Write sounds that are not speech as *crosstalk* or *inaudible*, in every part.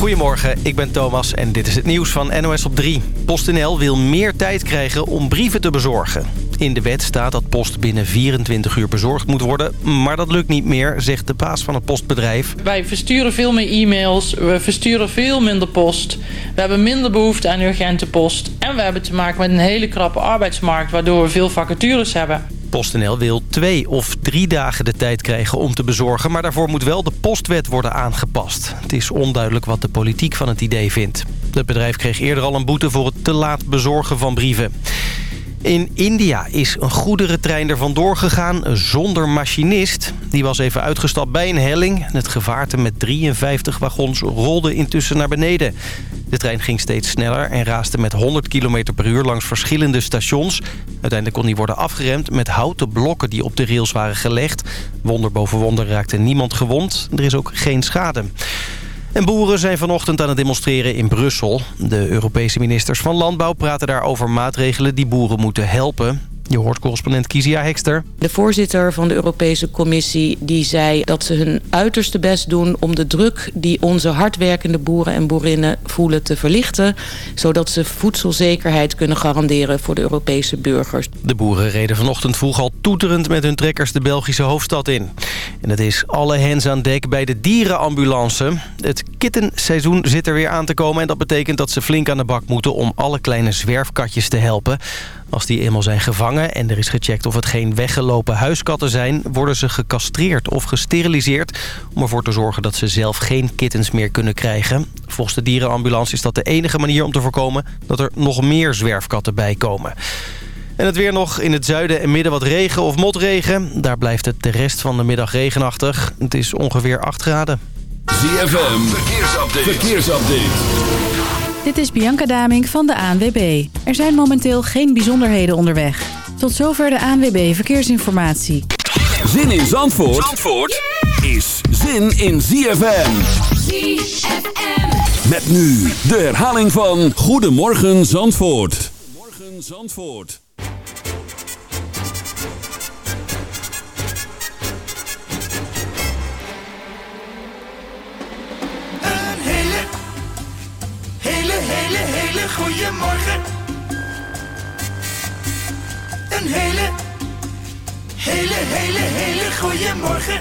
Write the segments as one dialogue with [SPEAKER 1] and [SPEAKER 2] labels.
[SPEAKER 1] Goedemorgen, ik ben Thomas en dit is het nieuws van NOS op 3. PostNL wil meer tijd krijgen om brieven te bezorgen. In de wet staat dat post binnen 24 uur bezorgd moet worden. Maar dat lukt niet meer, zegt de baas van het postbedrijf.
[SPEAKER 2] Wij versturen veel meer e-mails, we versturen veel minder post. We hebben minder behoefte aan urgente post. En we hebben te maken met een hele krappe arbeidsmarkt... waardoor we veel vacatures hebben.
[SPEAKER 1] PostNL wil twee of drie dagen de tijd krijgen om te bezorgen... maar daarvoor moet wel de postwet worden aangepast. Het is onduidelijk wat de politiek van het idee vindt. Het bedrijf kreeg eerder al een boete voor het te laat bezorgen van brieven. In India is een goederentrein er vandoor gegaan zonder machinist. Die was even uitgestapt bij een helling. Het gevaarte met 53 wagons rolde intussen naar beneden. De trein ging steeds sneller en raasde met 100 km per uur langs verschillende stations. Uiteindelijk kon die worden afgeremd met houten blokken die op de rails waren gelegd. Wonder boven wonder raakte niemand gewond. Er is ook geen schade. En boeren zijn vanochtend aan het demonstreren in Brussel. De Europese ministers van Landbouw praten daar over maatregelen die boeren moeten helpen. Je hoort correspondent Kizia Hekster.
[SPEAKER 3] De voorzitter van de Europese Commissie die zei dat ze hun uiterste best doen... om de druk die onze hardwerkende boeren en boerinnen voelen te verlichten... zodat ze voedselzekerheid kunnen garanderen voor de Europese burgers.
[SPEAKER 1] De boeren reden vanochtend vroeg al toeterend met hun trekkers de Belgische hoofdstad in. En het is alle hens aan dek bij de dierenambulance. Het kittenseizoen zit er weer aan te komen... en dat betekent dat ze flink aan de bak moeten om alle kleine zwerfkatjes te helpen... Als die eenmaal zijn gevangen en er is gecheckt of het geen weggelopen huiskatten zijn... worden ze gecastreerd of gesteriliseerd... om ervoor te zorgen dat ze zelf geen kittens meer kunnen krijgen. Volgens de dierenambulance is dat de enige manier om te voorkomen... dat er nog meer zwerfkatten bij komen. En het weer nog in het zuiden en midden wat regen of motregen. Daar blijft het de rest van de middag regenachtig. Het is ongeveer 8 graden.
[SPEAKER 4] ZFM, verkeersupdate. verkeersupdate.
[SPEAKER 5] Dit is Bianca Daming van de ANWB. Er zijn momenteel geen bijzonderheden onderweg. Tot zover de ANWB Verkeersinformatie.
[SPEAKER 4] Zin in Zandvoort, Zandvoort is zin in ZFM. ZFM. Met nu de herhaling van Goedemorgen Zandvoort. Goedemorgen Zandvoort.
[SPEAKER 6] Goeiemorgen. Een hele, hele, hele, hele goeiemorgen.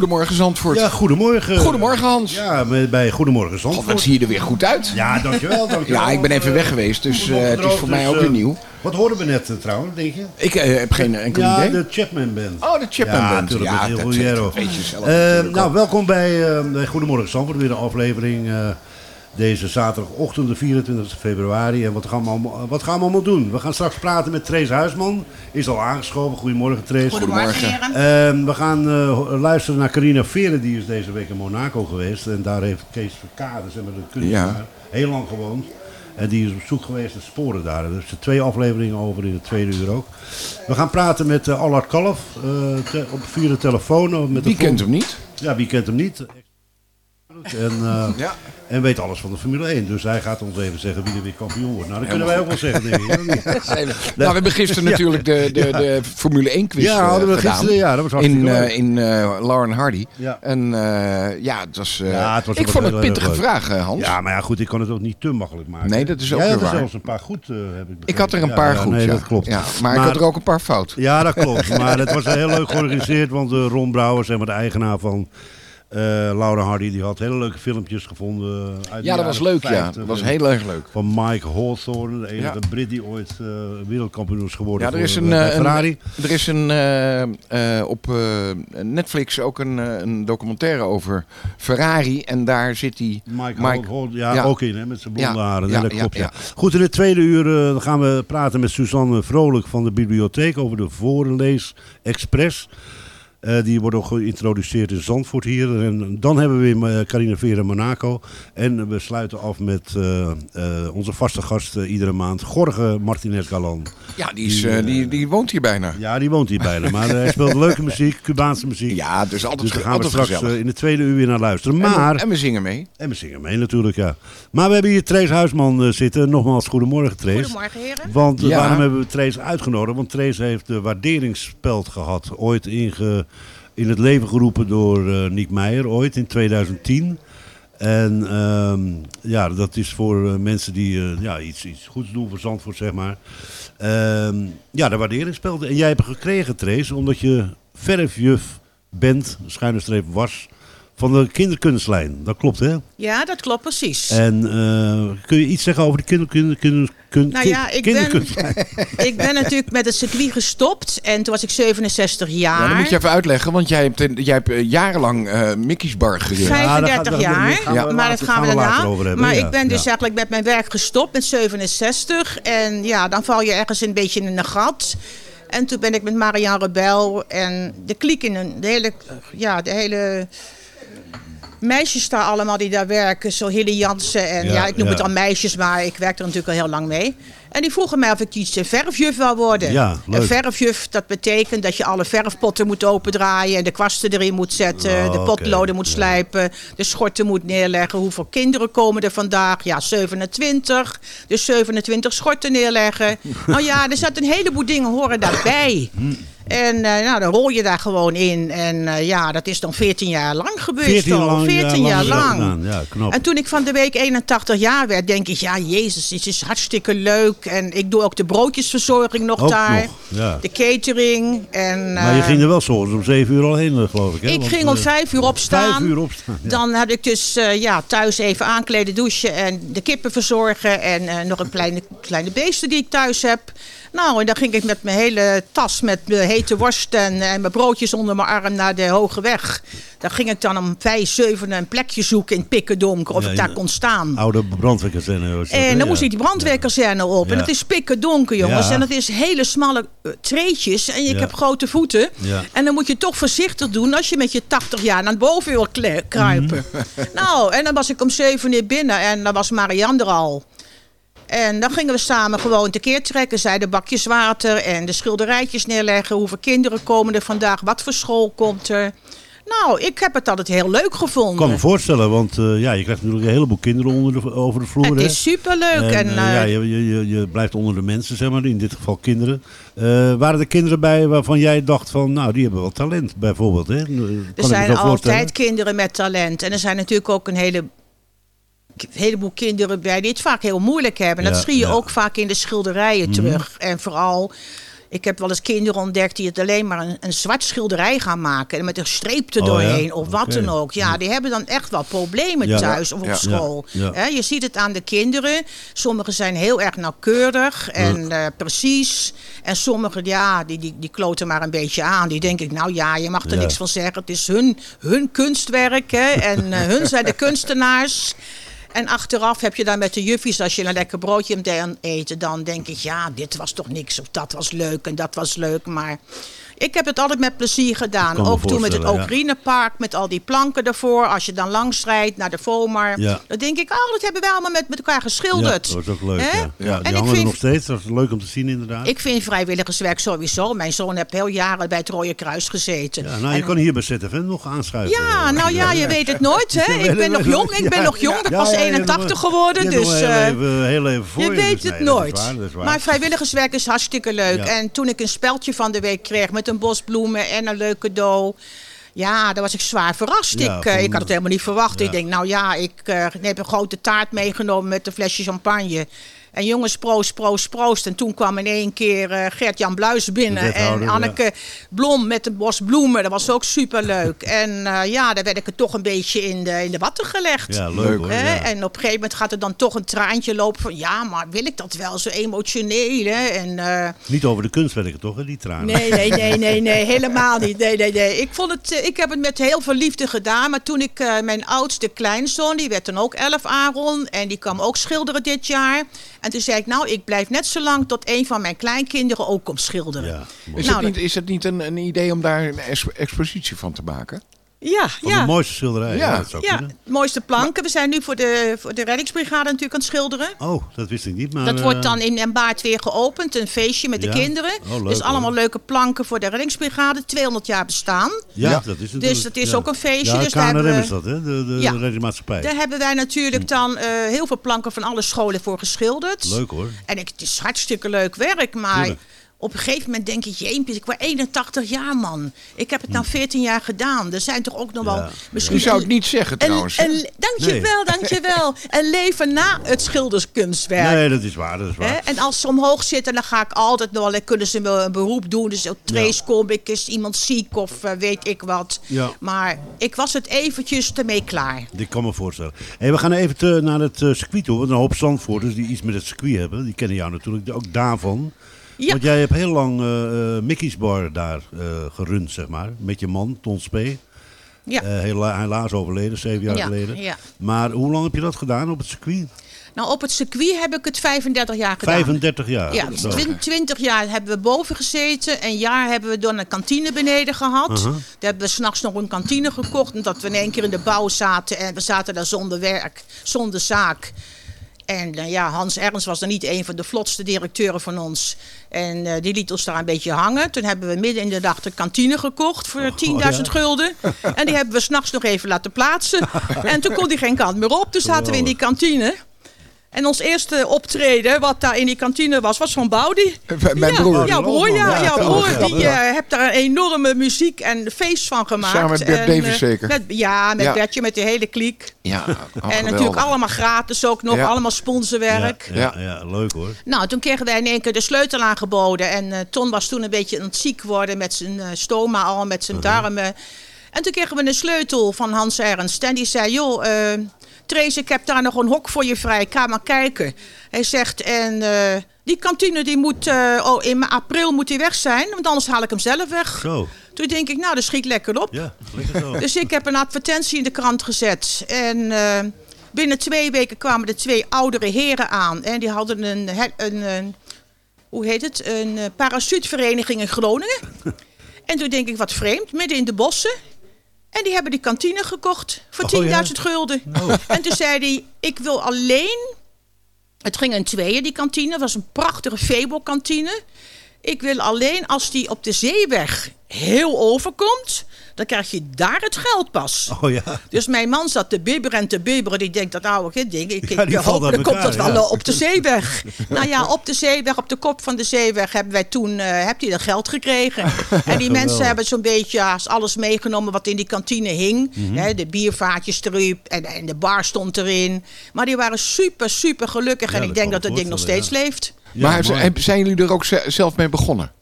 [SPEAKER 7] Goedemorgen Zandvoort.
[SPEAKER 8] Ja, goedemorgen.
[SPEAKER 7] Goedemorgen Hans.
[SPEAKER 8] Ja, bij Goedemorgen
[SPEAKER 7] God,
[SPEAKER 8] Zandvoort.
[SPEAKER 7] wat zie je er weer goed uit.
[SPEAKER 8] Ja, dankjewel, *laughs* dankjewel.
[SPEAKER 7] Ja, ik ben even
[SPEAKER 8] Eh,
[SPEAKER 7] weg geweest, dus eh, het is voor mij
[SPEAKER 8] dus,
[SPEAKER 7] ook
[SPEAKER 8] eh,
[SPEAKER 7] weer nieuw.
[SPEAKER 8] Wat hoorden we net eh, trouwens, denk je?
[SPEAKER 7] Ik eh, heb geen enkel
[SPEAKER 8] ja,
[SPEAKER 7] idee.
[SPEAKER 8] de Chapman Band.
[SPEAKER 7] Oh, de Chapman
[SPEAKER 8] ja,
[SPEAKER 7] Band.
[SPEAKER 8] Natuurlijk,
[SPEAKER 7] Ja,
[SPEAKER 8] met
[SPEAKER 7] dat- dat
[SPEAKER 8] Jero.
[SPEAKER 7] weet je zelf
[SPEAKER 8] Eh, nou, welkom bij, eh, bij Goedemorgen Zandvoort. Weer een aflevering eh, deze zaterdagochtend, de 24 februari. En wat gaan, we allemaal, wat gaan we allemaal doen? We gaan straks praten met Trace Huisman. Is al aangeschoven. Goedemorgen, Trace.
[SPEAKER 7] Goedemorgen.
[SPEAKER 8] Ehm, we gaan eh, luisteren naar Carina Veren, die is deze week in Monaco geweest. En daar heeft Kees Verkade, zeg maar, de kunstenaar,
[SPEAKER 7] Ja.
[SPEAKER 8] heel lang gewoond. En die is op zoek geweest naar sporen daar. Er zijn twee afleveringen over in de tweede uur ook. We gaan praten met uh, Allard Kalf eh, op via de telefoon. Met
[SPEAKER 7] Wie
[SPEAKER 8] de
[SPEAKER 7] kent hem niet?
[SPEAKER 8] Ja, wie kent hem niet? En, eh,
[SPEAKER 7] Ja.
[SPEAKER 8] En weet alles van de Formule 1. Dus hij gaat ons even zeggen wie er weer kampioen wordt. Nou, dat kunnen wij ook wel zeggen, denk ik. niet? *laughs*
[SPEAKER 7] Nou, we hebben gisteren natuurlijk de, de, de Formule 1 quiz
[SPEAKER 8] Ja,
[SPEAKER 7] eh,
[SPEAKER 8] hadden we
[SPEAKER 7] gedaan.
[SPEAKER 8] gisteren. Ja, dat was hartstikke
[SPEAKER 7] in, eh, in eh, Lauren Hardy.
[SPEAKER 8] Ja.
[SPEAKER 7] En ja, het was,
[SPEAKER 8] Ja, het was
[SPEAKER 7] ik vond het pittige vraag, Hans.
[SPEAKER 8] Ja, maar ja, goed, ik kan het ook niet te makkelijk maken.
[SPEAKER 7] Nee, dat is ook
[SPEAKER 8] Jij had er zelfs een paar goed, heb ik begrepen.
[SPEAKER 7] Ik had er een
[SPEAKER 8] Ja,
[SPEAKER 7] paar
[SPEAKER 8] ja,
[SPEAKER 7] goed,
[SPEAKER 8] nee,
[SPEAKER 7] ja.
[SPEAKER 8] dat klopt.
[SPEAKER 7] Ja, maar, ik had er ook een paar fout.
[SPEAKER 8] Ja, dat klopt. *laughs* Maar het was heel leuk georganiseerd, want Ron Brouwer, zeg maar de eigenaar van Laura Hardy, die had hele leuke filmpjes gevonden. Uit
[SPEAKER 7] Ja, dat was leuk, ja.
[SPEAKER 8] 50.
[SPEAKER 7] Dat was heel erg leuk.
[SPEAKER 8] Van Mike Hawthorne, de enige
[SPEAKER 7] Ja.
[SPEAKER 8] Brit die ooit eh, wereldkampioen is geworden
[SPEAKER 7] Ja, er is een,
[SPEAKER 8] eh,
[SPEAKER 7] eh,
[SPEAKER 8] Ferrari.
[SPEAKER 7] een, er is een eh, eh, op eh, Netflix ook een, eh, een documentaire over Ferrari. En daar zit die
[SPEAKER 8] Mike,
[SPEAKER 7] Mike-
[SPEAKER 8] Hawthorne, ja,
[SPEAKER 7] ja.
[SPEAKER 8] ook in, hè, met zijn blonde haren.
[SPEAKER 7] ja,
[SPEAKER 8] dat
[SPEAKER 7] ja,
[SPEAKER 8] klopt, ja. Goed, in het tweede uur eh, gaan we praten met Suzanne Vrolijk van de bibliotheek over de Voorlees Express. Eh, die wordt ook geïntroduceerd in Zandvoort hier. En dan hebben we weer eh, Carina Vera Monaco. En we sluiten af met eh, eh, onze vaste gast iedere maand, Jorge Martinez Galan.
[SPEAKER 7] Ja, die, is,
[SPEAKER 8] Die,
[SPEAKER 7] die, die woont hier bijna.
[SPEAKER 8] Ja, die woont hier bijna. Maar hij speelt *laughs* leuke muziek, Cubaanse muziek.
[SPEAKER 7] Ja, dus altijd,
[SPEAKER 8] Dus daar gaan we
[SPEAKER 7] altijd
[SPEAKER 8] straks in de tweede uur weer naar luisteren.
[SPEAKER 7] En we-
[SPEAKER 8] Maar...
[SPEAKER 7] en we zingen mee.
[SPEAKER 8] En we zingen mee natuurlijk, ja. Maar we hebben hier Trace Huisman zitten. Nogmaals, goedemorgen Trace.
[SPEAKER 9] Goedemorgen, heren.
[SPEAKER 8] Want
[SPEAKER 7] Ja.
[SPEAKER 8] waarom hebben we Trace uitgenodigd? Want Trace heeft de waarderingsspeld gehad. Ooit inge, in het leven geroepen door eh Niek Meijer, ooit in 2010. En ehm, ja, dat is voor eh, mensen die eh, ja, iets, iets goeds doen voor Zandvoort, zeg maar. Ehm, ja, de waarderingsspeld. En jij hebt gekregen, Trace, omdat je verfjuf bent, schuine streep was, van de kinderkunstlijn. Dat klopt, hè?
[SPEAKER 9] Ja, dat klopt precies.
[SPEAKER 8] En eh, kun je iets zeggen over de kinder, kinder, kinder, kun-
[SPEAKER 9] Nou ja, ik ben,
[SPEAKER 8] kinderkunstlijn? *laughs*
[SPEAKER 9] ik ben natuurlijk met het circuit gestopt en toen was ik 67 jaar.
[SPEAKER 7] Ja, dat moet je even uitleggen, want jij hebt, jij hebt eh, jarenlang eh Mickey's Bar gereden.
[SPEAKER 8] Vijf- daar
[SPEAKER 9] 35
[SPEAKER 8] gaan- daar
[SPEAKER 9] jaar, maar dat gaan we daarna.
[SPEAKER 8] over hebben,
[SPEAKER 9] maar
[SPEAKER 8] ja.
[SPEAKER 9] ik ben dus
[SPEAKER 8] Ja.
[SPEAKER 9] eigenlijk met mijn werk gestopt met 67 en ja, dan val je ergens een beetje in een gat. En toen ben ik met Marianne Rebel en de kliek in een, de hele, ja, de hele meisjes daar allemaal die daar werken. Zo Hille Jansen en
[SPEAKER 8] Ja,
[SPEAKER 9] ja, ik noem
[SPEAKER 8] ja.
[SPEAKER 9] het al meisjes, maar ik werk er natuurlijk al heel lang mee. En die vroegen mij of ik iets verfjuf wil worden.
[SPEAKER 8] Ja, leuk.
[SPEAKER 9] En verfjuf, dat betekent dat je alle verfpotten moet opendraaien... en de kwasten erin moet zetten,
[SPEAKER 8] Oh,
[SPEAKER 9] de potloden moet slijpen... de schorten moet neerleggen. Hoeveel kinderen komen er vandaag? Ja, 27. Dus 27 schorten neerleggen. nou *laughs* ja, er zat een heleboel dingen horen daarbij. En eh, nou, dan rol je daar gewoon in. En eh, ja, dat is dan 14 jaar lang gebeurd.
[SPEAKER 8] 14
[SPEAKER 9] toch?
[SPEAKER 8] lang,
[SPEAKER 9] 14 jaar lang.
[SPEAKER 8] Ja, knap.
[SPEAKER 9] En toen ik van de week 81 jaar werd, denk ik, ja, Jezus, dit is hartstikke leuk. En ik doe ook de broodjesverzorging nog
[SPEAKER 8] Ook
[SPEAKER 9] daar.
[SPEAKER 8] nog, ja.
[SPEAKER 9] De catering. En,
[SPEAKER 8] Maar je
[SPEAKER 9] eh,
[SPEAKER 8] ging er wel soms om 7 uur al heen, geloof ik. Hè?
[SPEAKER 9] ik
[SPEAKER 8] Want,
[SPEAKER 9] ging om
[SPEAKER 8] eh,
[SPEAKER 9] vijf uur opstaan.
[SPEAKER 8] Vijf uur opstaan. ja.
[SPEAKER 9] Dan had ik dus ja, thuis even aankleden, douchen en de kippen verzorgen. En nog een kleine, kleine beesten die ik thuis heb. Nou, en dan ging ik met mijn hele tas met mijn hete worst en, en mijn broodjes onder mijn arm naar de Hoge Weg. Daar ging ik dan om vijf, zeven een plekje zoeken in Pikkendonker of
[SPEAKER 8] Ja,
[SPEAKER 9] ik daar kon staan.
[SPEAKER 8] Oude brandweerkazerne.
[SPEAKER 9] En dan moest ik die brandweerkazerne op. En
[SPEAKER 8] Ja.
[SPEAKER 9] het is pikken donker, jongens.
[SPEAKER 8] Ja.
[SPEAKER 9] En het is hele smalle eh, treetjes. En ik heb grote voeten. En dan moet je toch voorzichtig doen als je met je 80 jaar naar boven wil kruipen.
[SPEAKER 8] Mhm.
[SPEAKER 9] nou, en dan was ik om 7 uur binnen en dan was Marianne er al. En dan gingen we samen gewoon tekeer trekken. Zij de bakjes water en de schilderijtjes neerleggen. Hoeveel kinderen komen er vandaag? Wat voor school komt er? Nou, ik heb het altijd heel leuk
[SPEAKER 8] Ik
[SPEAKER 9] gevonden.
[SPEAKER 8] kan me voorstellen, want eh, ja, je krijgt natuurlijk een heleboel kinderen onder de, over de vloer.
[SPEAKER 9] het
[SPEAKER 8] hè?
[SPEAKER 9] is superleuk. En,
[SPEAKER 8] En, eh, ja,
[SPEAKER 9] eh,
[SPEAKER 8] je, je, je, je blijft onder de mensen, zeg maar, in dit geval kinderen. Waren er kinderen bij waarvan jij dacht van, nou, die hebben wel talent, bijvoorbeeld? Hè? Kan ik
[SPEAKER 9] Er zijn altijd kinderen met talent. En er zijn natuurlijk ook een hele, heleboel kinderen bij die het vaak heel moeilijk hebben. En dat zie je ook vaak in de schilderijen
[SPEAKER 8] Mhm.
[SPEAKER 9] terug. En vooral Ik heb wel eens kinderen ontdekt die het alleen maar een, een zwart schilderij gaan maken. En met een streep er
[SPEAKER 8] Oh, ja?
[SPEAKER 9] doorheen of wat dan ook. Ja, die hebben dan echt wel problemen
[SPEAKER 8] Ja.
[SPEAKER 9] thuis of op school. Je ziet het aan de kinderen. Sommigen zijn heel erg nauwkeurig en eh, precies. En sommigen, ja, die, die, die kloten maar een beetje aan. Die denk ik, nou ja, je mag er niks van zeggen. Het is hun, hun kunstwerk hè, en eh, hun zijn de kunstenaars. En achteraf heb je dan met de juffies, als je een lekker broodje aan eten, dan denk ik, ja, dit was toch niks. Of dat was leuk en dat was leuk. Maar ik heb het altijd met plezier gedaan. Ook toen met het. Oekraïnepark, met al die planken ervoor. Als je dan langs rijdt naar de FOMAR.
[SPEAKER 8] Ja.
[SPEAKER 9] Dan denk ik, oh, dat hebben wij allemaal met, met elkaar geschilderd.
[SPEAKER 8] Ja, dat was ook leuk.
[SPEAKER 9] Hè?
[SPEAKER 8] Ja. Ja, die
[SPEAKER 9] En ik
[SPEAKER 8] er
[SPEAKER 9] vind-
[SPEAKER 8] nog steeds. Dat is leuk om te zien inderdaad.
[SPEAKER 9] Ik vind vrijwilligerswerk sowieso. Mijn zoon heeft heel jaren bij het Rode Kruis gezeten.
[SPEAKER 8] ja, nou, je
[SPEAKER 9] En-
[SPEAKER 8] kan hier bij ZFM nog aanschuiven.
[SPEAKER 9] ja, nou ja, je weet het nooit. Hè? *laughs* Ik ben nog jong, ik ben nog jong. Ik pas 81 geworden. Dus
[SPEAKER 8] heel
[SPEAKER 9] eh,
[SPEAKER 8] even, heel even voor
[SPEAKER 9] je
[SPEAKER 8] je.
[SPEAKER 9] weet
[SPEAKER 8] dus
[SPEAKER 9] het
[SPEAKER 8] is
[SPEAKER 9] nooit.
[SPEAKER 8] is.
[SPEAKER 9] Maar vrijwilligerswerk is hartstikke leuk.
[SPEAKER 8] Ja.
[SPEAKER 9] En toen ik een speldje van de week kreeg met een bos bloemen en een leuk cadeau. Ja, daar was ik zwaar verrast.
[SPEAKER 8] Ja,
[SPEAKER 9] ik, eh, ik had het helemaal niet verwacht.
[SPEAKER 8] Ja.
[SPEAKER 9] Ik denk, nou ja, ik eh, heb een grote taart meegenomen met een flesje champagne. En jongens, proost, proost, proost. En toen kwam in één keer eh, Gert-Jan Bluis binnen.
[SPEAKER 8] De
[SPEAKER 9] En
[SPEAKER 8] ja.
[SPEAKER 9] Anneke Blom met een bos bloemen. Dat was ook superleuk. *laughs* en eh, ja, daar werd ik er toch een beetje in de, in de watten gelegd.
[SPEAKER 8] Ja, leuk, hoor.
[SPEAKER 9] Hè?
[SPEAKER 8] ja.
[SPEAKER 9] En op een gegeven moment gaat er dan toch een traantje lopen van... ja, maar wil ik dat wel zo emotioneel, hè? En, eh,
[SPEAKER 8] Niet over de kunstwerken toch, hè, die tranen?
[SPEAKER 9] nee, nee, nee, nee, nee, *laughs* helemaal niet. Nee, nee, nee. Ik, vond het, ik heb het met heel veel liefde gedaan. Maar toen ik eh, mijn oudste kleinzoon, die werd dan ook 11 Aaron... en die kwam ook schilderen dit jaar. En toen zei ik, nou, ik blijf net zo lang... tot een van mijn kleinkinderen ook komt schilderen.
[SPEAKER 8] Ja, mooi.
[SPEAKER 7] Is,
[SPEAKER 9] Nou,
[SPEAKER 7] het niet, is het niet een, een idee om daar een ex- expositie van te maken?
[SPEAKER 9] Ja,
[SPEAKER 8] Van
[SPEAKER 9] ja.
[SPEAKER 8] de mooiste schilderij. Ja,
[SPEAKER 7] Ja.
[SPEAKER 8] dat zou
[SPEAKER 9] Ja,
[SPEAKER 8] kunnen.
[SPEAKER 9] mooiste planken. We zijn nu voor de, voor de reddingsbrigade natuurlijk aan het schilderen.
[SPEAKER 8] Oh, dat wist ik niet. Maar,
[SPEAKER 9] Dat wordt
[SPEAKER 8] eh,
[SPEAKER 9] dan in Den Baard weer geopend. Een feestje met de kinderen.
[SPEAKER 8] Oh, leuk,
[SPEAKER 9] dus allemaal
[SPEAKER 8] hoor.
[SPEAKER 9] leuke planken voor de reddingsbrigade. 200 jaar bestaan.
[SPEAKER 8] Ja,
[SPEAKER 7] Ja.
[SPEAKER 8] dat is natuurlijk.
[SPEAKER 9] Dus dat is
[SPEAKER 8] ja.
[SPEAKER 9] ook een feestje,
[SPEAKER 8] Ja,
[SPEAKER 9] dus daar
[SPEAKER 8] KNRM
[SPEAKER 9] hebben we-
[SPEAKER 8] is dat, hè? De, de
[SPEAKER 9] Ja.
[SPEAKER 8] reddingsmaatschappij.
[SPEAKER 9] Daar hebben wij natuurlijk dan eh, heel veel planken van alle scholen voor geschilderd.
[SPEAKER 8] Leuk hoor.
[SPEAKER 9] En ik, het is hartstikke leuk werk, maar
[SPEAKER 8] Tuurlijk.
[SPEAKER 9] Op een gegeven moment denk je, jeempje, ik word 81 jaar man. Ik heb het nou 14 jaar gedaan. Er zijn toch ook nog wel
[SPEAKER 8] Ja.
[SPEAKER 9] misschien...
[SPEAKER 7] Je zou het niet zeggen trouwens.
[SPEAKER 9] een, dankjewel, dankjewel. *laughs* Een leven na het schilderskunstwerk.
[SPEAKER 8] Nee, dat is waar, dat is waar.
[SPEAKER 9] En als ze omhoog zitten, dan ga ik altijd nog wel. Dan kunnen ze me een beroep doen. Dus ook trace kom ik, is iemand ziek of eh, weet ik wat.
[SPEAKER 8] Ja.
[SPEAKER 9] Maar ik was het eventjes ermee klaar.
[SPEAKER 8] Ik kan me voorstellen. Hey, we gaan even te- naar het eh, circuit toe. Want een hoop Zandvoorters die iets met het circuit hebben. Die kennen jou natuurlijk ook daarvan. Want jij hebt heel lang eh, eh, Mickey's Bar daar eh, gerund, zeg maar. Met je man, Ton Spee.
[SPEAKER 9] Ja.
[SPEAKER 8] Hela- helaas overleden, zeven jaar
[SPEAKER 9] Ja,
[SPEAKER 8] geleden.
[SPEAKER 9] ja.
[SPEAKER 8] Maar hoe lang heb je dat gedaan op het circuit?
[SPEAKER 9] Nou, op het circuit heb ik het 35 jaar gedaan.
[SPEAKER 8] 35 jaar.
[SPEAKER 9] Ja,
[SPEAKER 8] Zo.
[SPEAKER 9] 20 jaar hebben we boven gezeten. Een jaar hebben we dan een kantine beneden gehad.
[SPEAKER 8] Uh-huh.
[SPEAKER 9] Daar hebben we s'nachts nog een kantine gekocht. Omdat we in één keer in de bouw zaten. En we zaten daar zonder werk, zonder zaak. En eh, ja, Hans Ernst was dan niet een van de vlotste directeuren van ons. En eh, die liet ons daar een beetje hangen. Toen hebben we midden in de dag de kantine gekocht voor 10.000
[SPEAKER 8] ja.
[SPEAKER 9] gulden. En die hebben we s'nachts nog even laten plaatsen. *laughs* En toen kon die geen kant meer op. Toen zaten we in die kantine. En ons eerste optreden, wat daar in die kantine was, was van Boudi.
[SPEAKER 7] Mijn
[SPEAKER 9] ja,
[SPEAKER 7] broer.
[SPEAKER 9] Ja, broer, ja,
[SPEAKER 8] Ja,
[SPEAKER 9] ja, broer. Die eh hebt daar een enorme muziek en feest van gemaakt.
[SPEAKER 7] Samen met Bert
[SPEAKER 9] En,
[SPEAKER 7] Davis
[SPEAKER 9] eh,
[SPEAKER 7] zeker?
[SPEAKER 9] Met, ja, met
[SPEAKER 7] Ja.
[SPEAKER 9] Bertje, met de hele kliek.
[SPEAKER 7] Ja, oh,
[SPEAKER 9] en
[SPEAKER 7] geweldig.
[SPEAKER 9] natuurlijk allemaal gratis ook nog,
[SPEAKER 7] Ja.
[SPEAKER 9] allemaal sponsorwerk.
[SPEAKER 8] Ja, ja, ja, leuk hoor.
[SPEAKER 9] Nou, toen kregen wij in één keer de sleutel aangeboden. En eh, Ton was toen een beetje aan het ziek worden met zijn eh, stoma al, met zijn darmen. En toen kregen we een sleutel van Hans Ernst. En die zei, joh, eh Trace, ik heb daar nog een hok voor je vrij. Ga maar kijken. Hij zegt, en eh, die kantine die moet, eh, oh, in april moet die weg zijn. Want anders haal ik hem zelf weg.
[SPEAKER 8] Zo,
[SPEAKER 9] Toen denk ik, nou, dat schiet lekker op.
[SPEAKER 8] ja, lekker zo.
[SPEAKER 9] Dus ik heb een advertentie in de krant gezet. En eh, binnen twee weken kwamen er twee oudere heren aan. En die hadden een, een, een hoe heet het, een parachutvereniging in Groningen. *laughs* En toen denk ik, wat vreemd, midden in de bossen. En die hebben die kantine gekocht voor 10.000
[SPEAKER 8] Oh, ja?
[SPEAKER 9] gulden. *laughs* En toen zei hij, ik wil alleen... Het ging in tweeën, die kantine. Het was een prachtige Febo-kantine. Ik wil alleen als die op de zeeweg heel overkomt... dan krijg je daar het geld pas.
[SPEAKER 8] Oh ja.
[SPEAKER 9] Dus mijn man zat te bibberen en te bibberen. Die denkt dat oude kind ding. Ik,
[SPEAKER 8] Ja, die
[SPEAKER 9] ik
[SPEAKER 8] valt
[SPEAKER 9] hoop, dan komt dat wel
[SPEAKER 8] ja.
[SPEAKER 9] eh, op de zeeweg. nou ja, op de zeeweg, op de kop van de zeeweg hebben wij toen eh heb hij dat geld gekregen. *laughs* en die mensen hebben zo'n beetje alles meegenomen wat in die kantine hing.
[SPEAKER 8] Mhm.
[SPEAKER 9] Hè, de biervaatjes erop en, en de bar stond erin. Maar die waren super, super gelukkig.
[SPEAKER 8] Ja,
[SPEAKER 9] en ik denk dat dat ding nog steeds leeft.
[SPEAKER 8] Ja,
[SPEAKER 7] maar
[SPEAKER 8] mooi.
[SPEAKER 7] zijn- jullie er ook ze- zelf mee begonnen?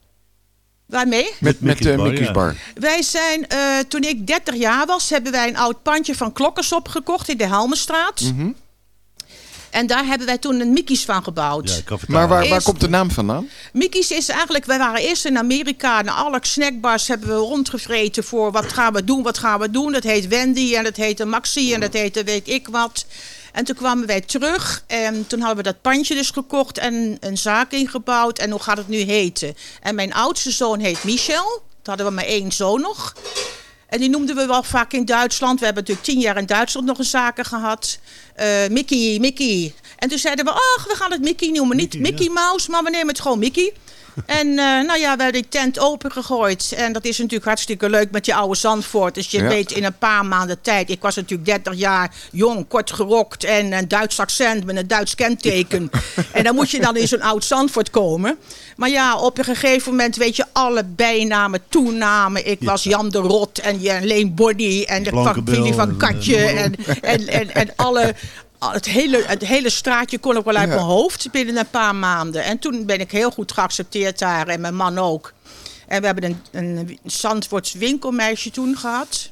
[SPEAKER 9] Waarmee?
[SPEAKER 7] Met, met
[SPEAKER 8] Mickey's
[SPEAKER 7] eh,
[SPEAKER 8] Bar,
[SPEAKER 7] Mickey's
[SPEAKER 8] ja.
[SPEAKER 7] Bar.
[SPEAKER 9] Wij zijn, eh, toen ik 30 jaar was, hebben wij een oud pandje van Klokkers opgekocht in de Helmenstraat.
[SPEAKER 7] Mhm.
[SPEAKER 9] En daar hebben wij toen een Mickey's van gebouwd.
[SPEAKER 8] Ja.
[SPEAKER 7] Maar waar, waar komt de naam vandaan?
[SPEAKER 9] Mickey's is eigenlijk, wij waren eerst in Amerika. En alle snackbars hebben we rondgevreten voor wat gaan we doen, wat gaan we doen. Dat heet Wendy en dat heette Maxi en dat heette weet ik wat. En toen kwamen wij terug en toen hadden we dat pandje dus gekocht en een zaak ingebouwd. En hoe gaat het nu heten? En mijn oudste zoon heet Michel. Toen hadden we maar één zoon nog. En die noemden we wel vaak in Duitsland. We hebben natuurlijk tien jaar in Duitsland nog een zaken gehad. Eh, Mickey, Mickey. En toen zeiden we, ach, we gaan het Mickey noemen. Niet
[SPEAKER 8] Mickey,
[SPEAKER 9] Mickey Mouse, maar we nemen het gewoon Mickey. En eh, nou ja, we hebben die tent opengegooid. En dat is natuurlijk hartstikke leuk met je oude Zandvoort. Dus je
[SPEAKER 7] Ja.
[SPEAKER 9] weet in een paar maanden tijd. Ik was natuurlijk 30 jaar jong, kort gerokt en een Duits accent met een Duits kenteken. *laughs* en dan moet je dan in zo'n oud Zandvoort komen. Maar ja, op een gegeven moment weet je alle bijnamen, toenamen. Ik was Jan de Rot en Leen Body en de familie van Katje.
[SPEAKER 8] eh,
[SPEAKER 9] En, en, en, en alle, al het, hele, het hele straatje kon ik wel uit
[SPEAKER 7] Ja.
[SPEAKER 9] mijn hoofd binnen een paar maanden. En toen ben ik heel goed geaccepteerd daar en mijn man ook. En we hebben een, een Zandvoorts winkelmeisje toen gehad.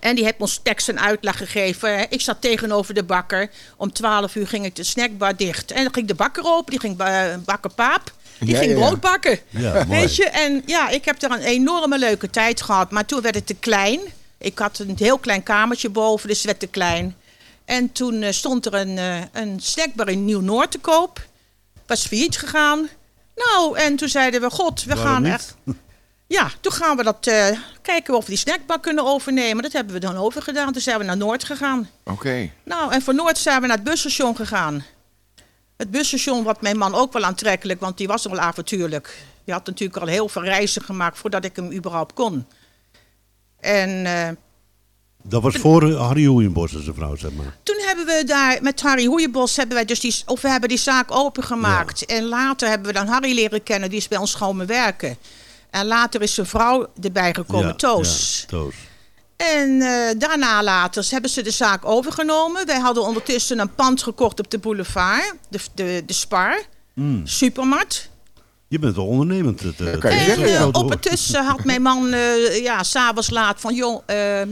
[SPEAKER 9] En die heeft ons tekst en uitleg gegeven. Ik zat tegenover de bakker. Om 12 uur ging ik de snackbar dicht. En dan ging de bakker open. Die ging eh, bakken paap. Die
[SPEAKER 7] Ja,
[SPEAKER 9] ging
[SPEAKER 7] ja, ja.
[SPEAKER 9] brood bakken.
[SPEAKER 8] Ja.
[SPEAKER 9] Weet je? En ja, ik heb er een enorme leuke tijd gehad. Maar toen werd het te klein. Ik had een heel klein kamertje boven, dus het werd te klein. En toen eh, stond er een, eh, een snackbar in Nieuw-Noord te koop. Was failliet gegaan. Nou, en toen zeiden we, god, we
[SPEAKER 8] Waarom
[SPEAKER 9] gaan
[SPEAKER 8] niet?
[SPEAKER 9] echt... Ja, toen gaan we dat eh, kijken of we die snackbar kunnen overnemen. Dat hebben we dan overgedaan. Toen zijn we naar Noord gegaan.
[SPEAKER 7] Oké.
[SPEAKER 9] Nou, en van Noord zijn we naar het busstation gegaan. Het busstation wat mijn man ook wel aantrekkelijk, want die was al avontuurlijk. Die had natuurlijk al heel veel reizen gemaakt voordat ik hem überhaupt kon. En
[SPEAKER 8] Dat was voor Harry Hoeienbos en zijn vrouw, zeg maar.
[SPEAKER 9] toen hebben we daar met Harry Hoeienbos hebben wij dus die, of we hebben die zaak opengemaakt. En later hebben we dan Harry leren kennen, die is bij ons komen werken. En later is zijn vrouw erbij gekomen,
[SPEAKER 8] Ja,
[SPEAKER 9] Toos.
[SPEAKER 8] ja, Toos.
[SPEAKER 9] En eh, daarna later hebben ze de zaak overgenomen. Wij hadden ondertussen een pand gekocht op de boulevard, de, de, de Spar,
[SPEAKER 8] Mm.
[SPEAKER 9] supermarkt.
[SPEAKER 8] Je bent wel ondernemend. Het, eh,
[SPEAKER 9] En eh, op het tussen had mijn man eh ja, s'avonds laat van... joh, eh,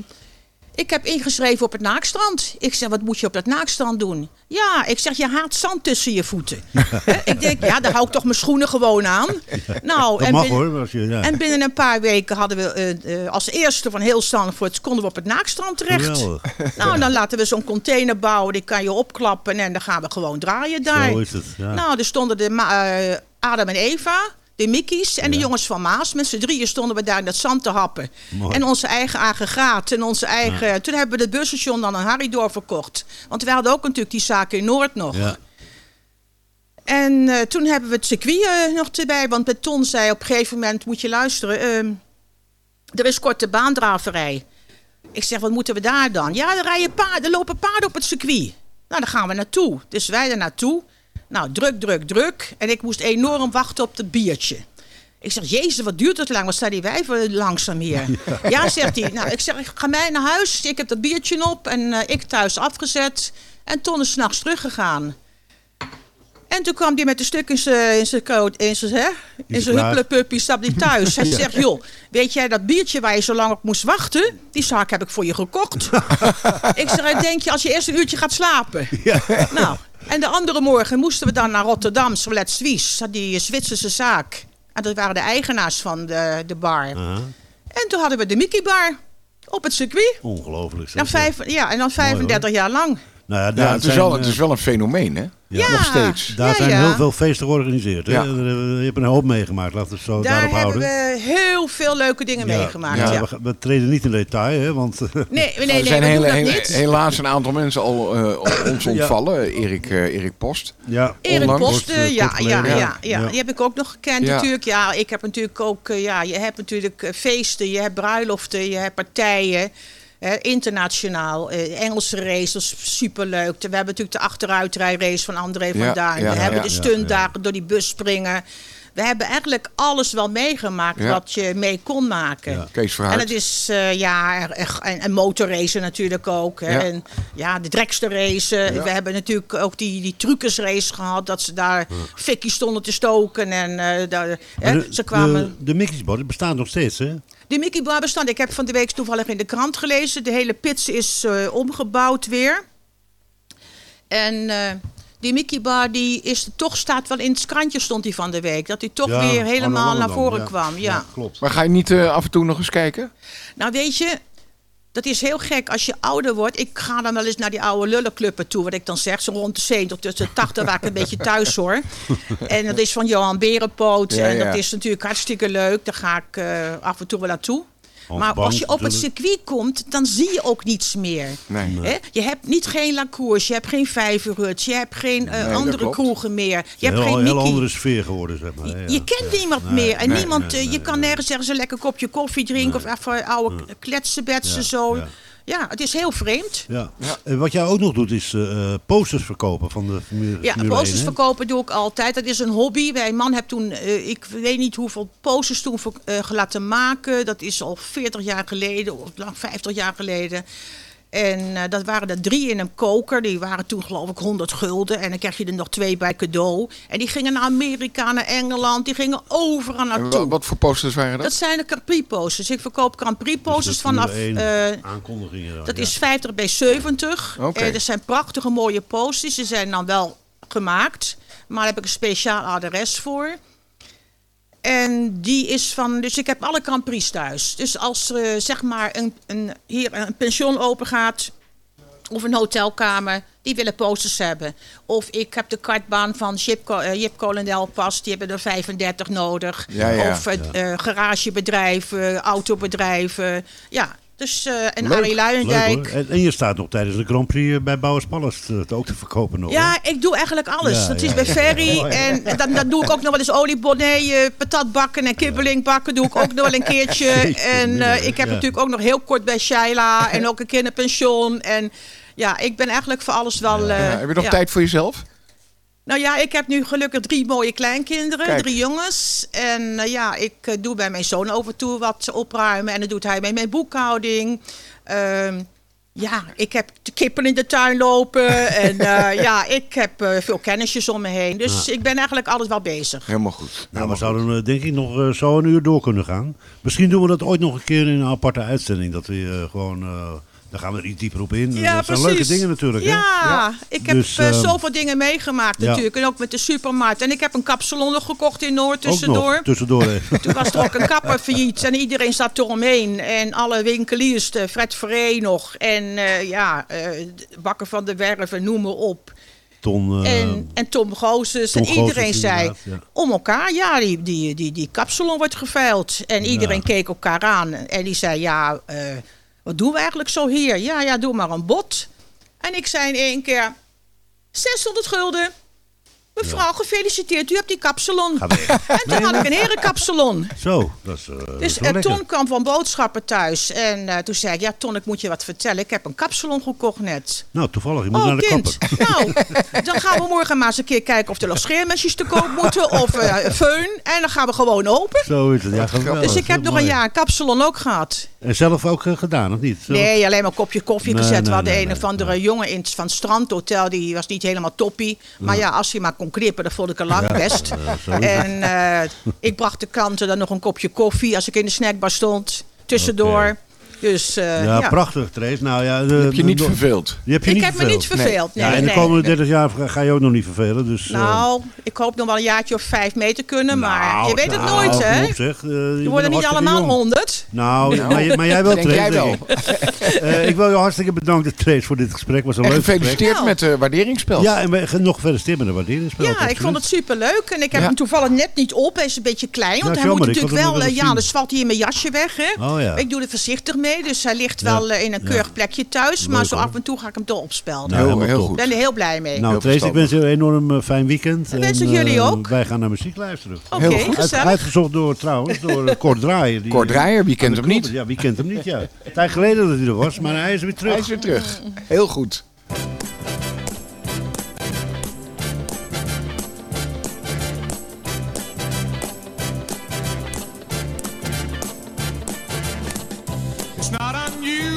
[SPEAKER 9] ik heb ingeschreven op het naakstrand. Ik zeg, wat moet je op dat naakstrand doen? Ja, ik zeg, je haat zand tussen je voeten. *laughs* Ik denk, ja, daar hou ik toch mijn schoenen gewoon aan. *laughs* Nou,
[SPEAKER 8] Dat
[SPEAKER 9] en
[SPEAKER 8] mag
[SPEAKER 9] binnen-
[SPEAKER 8] hoor. Als je, ja.
[SPEAKER 9] En binnen een paar weken hadden we eh, eh, als eerste van heel Zandvoort... konden we op het naakstrand terecht.
[SPEAKER 8] Geweldig.
[SPEAKER 9] Nou, dan laten we zo'n container bouwen. Die kan je opklappen en dan gaan we gewoon draaien daar.
[SPEAKER 8] Zo is het. Ja.
[SPEAKER 9] Nou, er stonden de eh, Adam en Eva, de Mickey's en de jongens van Maas. Met z'n drieën stonden we daar in dat zand te happen.
[SPEAKER 8] Mooi.
[SPEAKER 9] En onze eigen aggregaat en onze eigen... Toen hebben we het busstation dan aan Harry doorverkocht. Want wij hadden ook natuurlijk die zaak in Noord nog.
[SPEAKER 8] Ja.
[SPEAKER 9] En eh, toen hebben we het circuit eh, nog erbij. Want Beton zei op een gegeven moment, moet je luisteren... ehm, er is korte baandraverij. Ik zeg, wat moeten we daar dan? Ja, er, rijden paarden, er lopen paarden op het circuit. Nou, daar gaan we naartoe. Dus wij er naartoe. Nou, druk, druk, druk. En ik moest enorm wachten op het biertje. Ik zeg, jezus, wat duurt het lang? Wat staan die wijven langzaam hier? *laughs* Ja, zegt hij. Nou, ik zeg, ik ga mij naar huis. Ik heb dat biertje op en eh, ik thuis afgezet. En Ton is s'nachts teruggegaan. En toen kwam hij met een stuk in zijn in zijn coat, in zijn, hè, in zijn
[SPEAKER 8] klaar?
[SPEAKER 9] huppelepuppie, stap hij thuis. Hij *laughs* zegt, joh, weet jij dat biertje waar je zo lang op moest wachten? Die zaak heb ik voor je gekocht. *laughs* ik zeg, denk je als je eerst een uurtje gaat slapen? Nou, en de andere morgen moesten we dan naar Rotterdam, Suisse, die Zwitserse zaak. En dat waren de eigenaars van de, de bar. En toen hadden we de Mickey Bar op het circuit.
[SPEAKER 8] Ongelooflijk. zeg.
[SPEAKER 9] Dan vijf, ja, en dan 35 jaar lang.
[SPEAKER 8] Nou ja,
[SPEAKER 7] Ja,
[SPEAKER 8] daar
[SPEAKER 7] het, is
[SPEAKER 8] zijn,
[SPEAKER 7] wel, het
[SPEAKER 8] eh,
[SPEAKER 7] is wel een fenomeen, hè?
[SPEAKER 9] Ja.
[SPEAKER 7] Nog steeds.
[SPEAKER 8] Daar
[SPEAKER 9] Ja,
[SPEAKER 8] zijn
[SPEAKER 9] ja.
[SPEAKER 8] heel veel feesten georganiseerd. Hè?
[SPEAKER 7] Ja.
[SPEAKER 8] Je hebt een hoop meegemaakt, laten we het zo
[SPEAKER 9] Daar
[SPEAKER 8] daarop
[SPEAKER 9] hebben
[SPEAKER 8] houden.
[SPEAKER 9] we heel veel leuke dingen
[SPEAKER 8] Ja.
[SPEAKER 9] meegemaakt.
[SPEAKER 8] Ja,
[SPEAKER 9] Ja.
[SPEAKER 8] We, we treden niet in detail, hè, want
[SPEAKER 9] Nee, nee, *laughs*
[SPEAKER 7] er
[SPEAKER 9] nee,
[SPEAKER 7] zijn
[SPEAKER 9] we
[SPEAKER 7] hele-
[SPEAKER 9] niet.
[SPEAKER 7] helaas een aantal mensen al eh, ons ontvallen. Erik, eh, Erik Post.
[SPEAKER 8] ja,
[SPEAKER 9] Erik. Post, ja, ja, ja,
[SPEAKER 8] ja.
[SPEAKER 9] Die heb ik ook nog gekend
[SPEAKER 7] Ja.
[SPEAKER 9] natuurlijk. Ja, ik heb natuurlijk ook, ja, je hebt natuurlijk feesten, je hebt bruiloften, je hebt partijen. Eh, internationaal, eh, Engelse race, dat is superleuk. We hebben natuurlijk de achteruitrijrace van André van Duin.
[SPEAKER 7] ja,
[SPEAKER 9] we hebben de stuntdagen door die bus springen. We hebben eigenlijk alles wel meegemaakt
[SPEAKER 7] Ja.
[SPEAKER 9] wat je mee kon maken.
[SPEAKER 8] Ja.
[SPEAKER 7] Kees.
[SPEAKER 9] En het is, eh, ja, en, en motorracen natuurlijk ook. Hè.
[SPEAKER 7] Ja.
[SPEAKER 9] En ja, de Dragster-race.
[SPEAKER 7] Ja.
[SPEAKER 9] We hebben natuurlijk ook die, die truckersrace gehad. Dat ze daar fikkie stonden te stoken. En eh, daar, hè,
[SPEAKER 8] de,
[SPEAKER 9] ze kwamen...
[SPEAKER 8] de, de Mickey's Bar, bestaat nog steeds, hè?
[SPEAKER 9] De Mickey Bar bestand. Ik heb van de week toevallig in de krant gelezen. De hele pits is eh, omgebouwd weer. En eh, die Mickey Bar die is toch staat wel in het krantje stond die van de week. Dat hij toch
[SPEAKER 8] Ja,
[SPEAKER 9] weer helemaal naar voren
[SPEAKER 8] ja.
[SPEAKER 9] kwam. Ja.
[SPEAKER 8] klopt.
[SPEAKER 7] Maar ga je niet eh, af en toe nog eens kijken?
[SPEAKER 9] Nou weet je, dat is heel gek. Als je ouder wordt, ik ga dan wel eens naar die oude lullenclubben toe. Wat ik dan zeg, zo rond de 70 tot de 80 waar ik een beetje thuis hoor. *laughs* En dat is van Johan Berenpoot.
[SPEAKER 7] Ja,
[SPEAKER 9] en
[SPEAKER 7] ja.
[SPEAKER 9] dat is natuurlijk hartstikke leuk. Daar ga ik eh, af en toe wel naartoe. Maar
[SPEAKER 8] Bank
[SPEAKER 9] als je op het circuit komt, dan zie je ook niets meer.
[SPEAKER 7] Nee.
[SPEAKER 9] Hè? Je hebt niet geen Lacours, je hebt geen Vijverhuts, je hebt geen eh,
[SPEAKER 7] Nee,
[SPEAKER 9] andere kroegen meer. Je
[SPEAKER 8] Een
[SPEAKER 9] hebt
[SPEAKER 8] heel,
[SPEAKER 9] geen
[SPEAKER 8] heel andere sfeer geworden, zeg maar.
[SPEAKER 9] Je-
[SPEAKER 8] Ja,
[SPEAKER 9] Je kent
[SPEAKER 8] ja.
[SPEAKER 9] niemand
[SPEAKER 8] Nee,
[SPEAKER 9] meer. En
[SPEAKER 7] nee,
[SPEAKER 9] niemand,
[SPEAKER 8] nee,
[SPEAKER 9] eh, je
[SPEAKER 8] nee,
[SPEAKER 9] kan
[SPEAKER 8] nee.
[SPEAKER 9] nergens zeggen, een lekker kopje koffie drinken of even oude kletsen, betsen,
[SPEAKER 8] Ja,
[SPEAKER 9] zo.
[SPEAKER 8] Ja.
[SPEAKER 9] Het is heel vreemd.
[SPEAKER 8] Ja. En wat jij ook nog doet, is eh, posters verkopen van de Formule
[SPEAKER 9] Ja,
[SPEAKER 8] Formule
[SPEAKER 9] posters
[SPEAKER 8] 1, hè?
[SPEAKER 9] verkopen doe ik altijd. Dat is een hobby. Mijn man heeft toen, eh, ik weet niet hoeveel posters toen ver- eh, laten maken. Dat is al 40 jaar geleden, of lang 50 jaar geleden. En eh, dat waren er drie in een koker. Die waren toen geloof ik 100 gulden. En dan krijg je er nog twee bij cadeau. En die gingen naar Amerika, naar Engeland. Die gingen overal
[SPEAKER 7] En
[SPEAKER 9] naartoe.
[SPEAKER 7] wa- wat voor posters waren dat?
[SPEAKER 9] Dat zijn de Prix posters. Ik verkoop Prix
[SPEAKER 8] Dus
[SPEAKER 9] posters vanaf...
[SPEAKER 8] 1
[SPEAKER 9] eh,
[SPEAKER 8] aankondigingen. dan,
[SPEAKER 9] dat
[SPEAKER 8] ja.
[SPEAKER 9] is 50 bij 70.
[SPEAKER 7] Oké.
[SPEAKER 9] Eh, dat zijn prachtige mooie posters. Ze zijn dan wel gemaakt. Maar daar heb ik een speciaal adres voor. En die is van... Dus ik heb alle Grand Prix thuis. Dus als er zeg maar een, een, hier een pension open gaat... Of een hotelkamer, die willen posters hebben. Of ik heb de kartbaan van Jip, eh, Jip pas, die hebben er 35 nodig.
[SPEAKER 7] Ja, ja.
[SPEAKER 9] Of eh, eh, garagebedrijven, autobedrijven. Ja, dus, eh, en
[SPEAKER 7] Leuk.
[SPEAKER 9] Arie
[SPEAKER 8] Leuk,
[SPEAKER 9] Luijendijk.
[SPEAKER 8] En, en je staat nog tijdens de Grand Prix eh, bij Bouwers Palace te, te ook te verkopen nog.
[SPEAKER 9] Ja, ik doe eigenlijk alles.
[SPEAKER 8] Ja,
[SPEAKER 9] dat
[SPEAKER 8] ja,
[SPEAKER 9] is bij. Ferry.
[SPEAKER 8] Ja.
[SPEAKER 9] En dan, dan doe ik ook nog wel eens oliebonnet, eh, patat bakken en kibbeling bakken. Doe ik ook nog wel een keertje. *laughs*
[SPEAKER 8] Jeetje,
[SPEAKER 9] En eh, ik heb
[SPEAKER 8] ja.
[SPEAKER 9] natuurlijk ook nog heel kort bij Shaila. *laughs* En ook een keer in een pension. En ja, ik ben eigenlijk voor alles wel... eh,
[SPEAKER 7] Ja, heb je nog
[SPEAKER 9] ja.
[SPEAKER 7] tijd voor jezelf?
[SPEAKER 9] Nou ja, ik heb nu gelukkig drie mooie kleinkinderen,
[SPEAKER 7] Kijk.
[SPEAKER 9] drie jongens. En eh, ja, ik eh, doe bij mijn zoon over en toe wat opruimen. En dan doet hij bij mijn boekhouding. Ehm, ja, ik heb de kippen in de tuin lopen. *laughs* en eh, ja, ik heb eh, veel kennisjes om me heen. Dus ik ben eigenlijk alles wel bezig.
[SPEAKER 7] Helemaal goed.
[SPEAKER 8] Nou, we zouden denk ik nog zo een uur door kunnen gaan. Misschien doen we dat ooit nog een keer in een aparte uitzending. Dat we eh, gewoon... daar gaan we er iets dieper op in.
[SPEAKER 9] Ja,
[SPEAKER 8] dat zijn
[SPEAKER 9] precies.
[SPEAKER 8] leuke dingen natuurlijk. hè?
[SPEAKER 9] Ja, ik heb
[SPEAKER 8] Dus,
[SPEAKER 9] eh,
[SPEAKER 8] ehm,
[SPEAKER 9] zoveel dingen meegemaakt
[SPEAKER 8] ja.
[SPEAKER 9] natuurlijk. En ook met de supermarkt. En ik heb een kapsalon nog gekocht in Noord tussendoor.
[SPEAKER 8] nog, tussendoor. *laughs*
[SPEAKER 9] Toen was er ook een kapper failliet en iedereen zat eromheen. En alle winkeliers, de Fred Veree nog. En eh, ja, eh, Bakker van de Werven, noem maar op.
[SPEAKER 8] Ton,
[SPEAKER 9] En, en Tom Gozes.
[SPEAKER 8] Tom
[SPEAKER 9] En iedereen
[SPEAKER 8] Gozes
[SPEAKER 9] zei
[SPEAKER 8] ja.
[SPEAKER 9] om elkaar, ja, die, die, die, die kapsalon wordt geveild. En iedereen keek elkaar aan. En die zei, ja, wat doen we eigenlijk zo hier? Ja, ja, doe maar een bot. En ik zei in één keer, 600 gulden. Mevrouw, gefeliciteerd, u hebt die kapsalon. En toen had ik een herenkapsalon.
[SPEAKER 8] Zo, dat is, eh,
[SPEAKER 9] Dus eh. Ton kwam van boodschappen thuis. En eh, toen zei ik, ja Ton, ik moet je wat vertellen. Ik heb een kapsalon gekocht net.
[SPEAKER 8] Nou, toevallig, je moet
[SPEAKER 9] Oh
[SPEAKER 8] naar de
[SPEAKER 9] kind,
[SPEAKER 8] kapper. *laughs*
[SPEAKER 9] nou, dan gaan we morgen maar eens een keer kijken of er nog scheermesjes te koop moeten. Of föhn. En dan gaan we gewoon open.
[SPEAKER 8] Zo is het, ja, geweldig.
[SPEAKER 9] Dus ik heb nog een jaar een kapsalon ook gehad.
[SPEAKER 8] En zelf ook eh, gedaan, of niet? Zelf-
[SPEAKER 9] Nee, alleen maar een kopje koffie
[SPEAKER 8] Nee,
[SPEAKER 9] gezet.
[SPEAKER 8] nee,
[SPEAKER 9] we hadden
[SPEAKER 8] nee,
[SPEAKER 9] een of andere jongen in, van het strandhotel. Die was niet helemaal toppie. Maar ja, als hij maar kon knippen, dan vond ik het lang best. *laughs* en eh, ik bracht de klanten dan nog een kopje koffie als ik in de snackbar stond. Tussendoor. Dus eh,
[SPEAKER 8] ja,
[SPEAKER 9] ja.
[SPEAKER 8] prachtig, Trace. Nou, ja, de,
[SPEAKER 7] Heb je niet
[SPEAKER 8] de-
[SPEAKER 7] verveeld?
[SPEAKER 8] Heb je
[SPEAKER 9] Ik
[SPEAKER 8] niet
[SPEAKER 9] heb me niet verveeld. Nee,
[SPEAKER 8] ja, en de
[SPEAKER 9] nee.
[SPEAKER 8] komende 30 jaar ga je ook nog niet vervelen. Dus, eh,
[SPEAKER 9] Nou, ik hoop nog wel een jaartje of vijf mee te kunnen. Maar
[SPEAKER 8] nou,
[SPEAKER 9] je weet het
[SPEAKER 8] nou,
[SPEAKER 9] nooit, hè?
[SPEAKER 8] zeg. Eh, je
[SPEAKER 9] worden niet allemaal honderd.
[SPEAKER 8] Nou, maar, jij- maar jij wel,
[SPEAKER 7] Denk
[SPEAKER 8] Trace,
[SPEAKER 7] jij wel.
[SPEAKER 8] ik. Eh, ik wil je hartstikke bedanken, Trace, voor dit gesprek. was een
[SPEAKER 7] En
[SPEAKER 8] leuk gesprek.
[SPEAKER 7] gefeliciteerd
[SPEAKER 9] Nou.
[SPEAKER 7] met de waarderingsspel.
[SPEAKER 8] Ja, en we, nog gefeliciteerd met de waarderingsspel.
[SPEAKER 9] Ja, ik vond het superleuk. En ik heb hem toevallig net niet op. Hij is een beetje klein. Want hij moet natuurlijk wel... ja, dus valt hij in mijn jasje weg, hè?
[SPEAKER 8] Oh ja.
[SPEAKER 9] Ik doe er voorzichtig mee. Dus hij ligt
[SPEAKER 8] Ja.
[SPEAKER 9] wel eh, in een
[SPEAKER 8] Ja.
[SPEAKER 9] keurig plekje thuis. maar zo
[SPEAKER 8] hoor.
[SPEAKER 9] af en toe ga ik hem toch opspelden.
[SPEAKER 8] Nou,
[SPEAKER 7] Heel,
[SPEAKER 8] helemaal
[SPEAKER 7] heel
[SPEAKER 8] top.
[SPEAKER 7] goed.
[SPEAKER 9] Ik ben er heel blij mee.
[SPEAKER 8] Nou, Trace, ik wens je een enorm eh, fijn weekend.
[SPEAKER 9] Dat wens
[SPEAKER 8] En,
[SPEAKER 9] ik jullie
[SPEAKER 8] eh,
[SPEAKER 9] ook.
[SPEAKER 8] Wij gaan naar muziek luisteren.
[SPEAKER 9] Oké,
[SPEAKER 7] heel goed.
[SPEAKER 8] Uit,
[SPEAKER 9] gezellig.
[SPEAKER 8] uitgezocht door, trouwens, door Kort Draaier. die,
[SPEAKER 7] Kort Draaier, wie kent hem niet?
[SPEAKER 8] Ja, wie kent hem niet, ja. Een tijd geleden dat hij er was, maar hij is weer terug.
[SPEAKER 7] Hij is weer terug. Heel goed.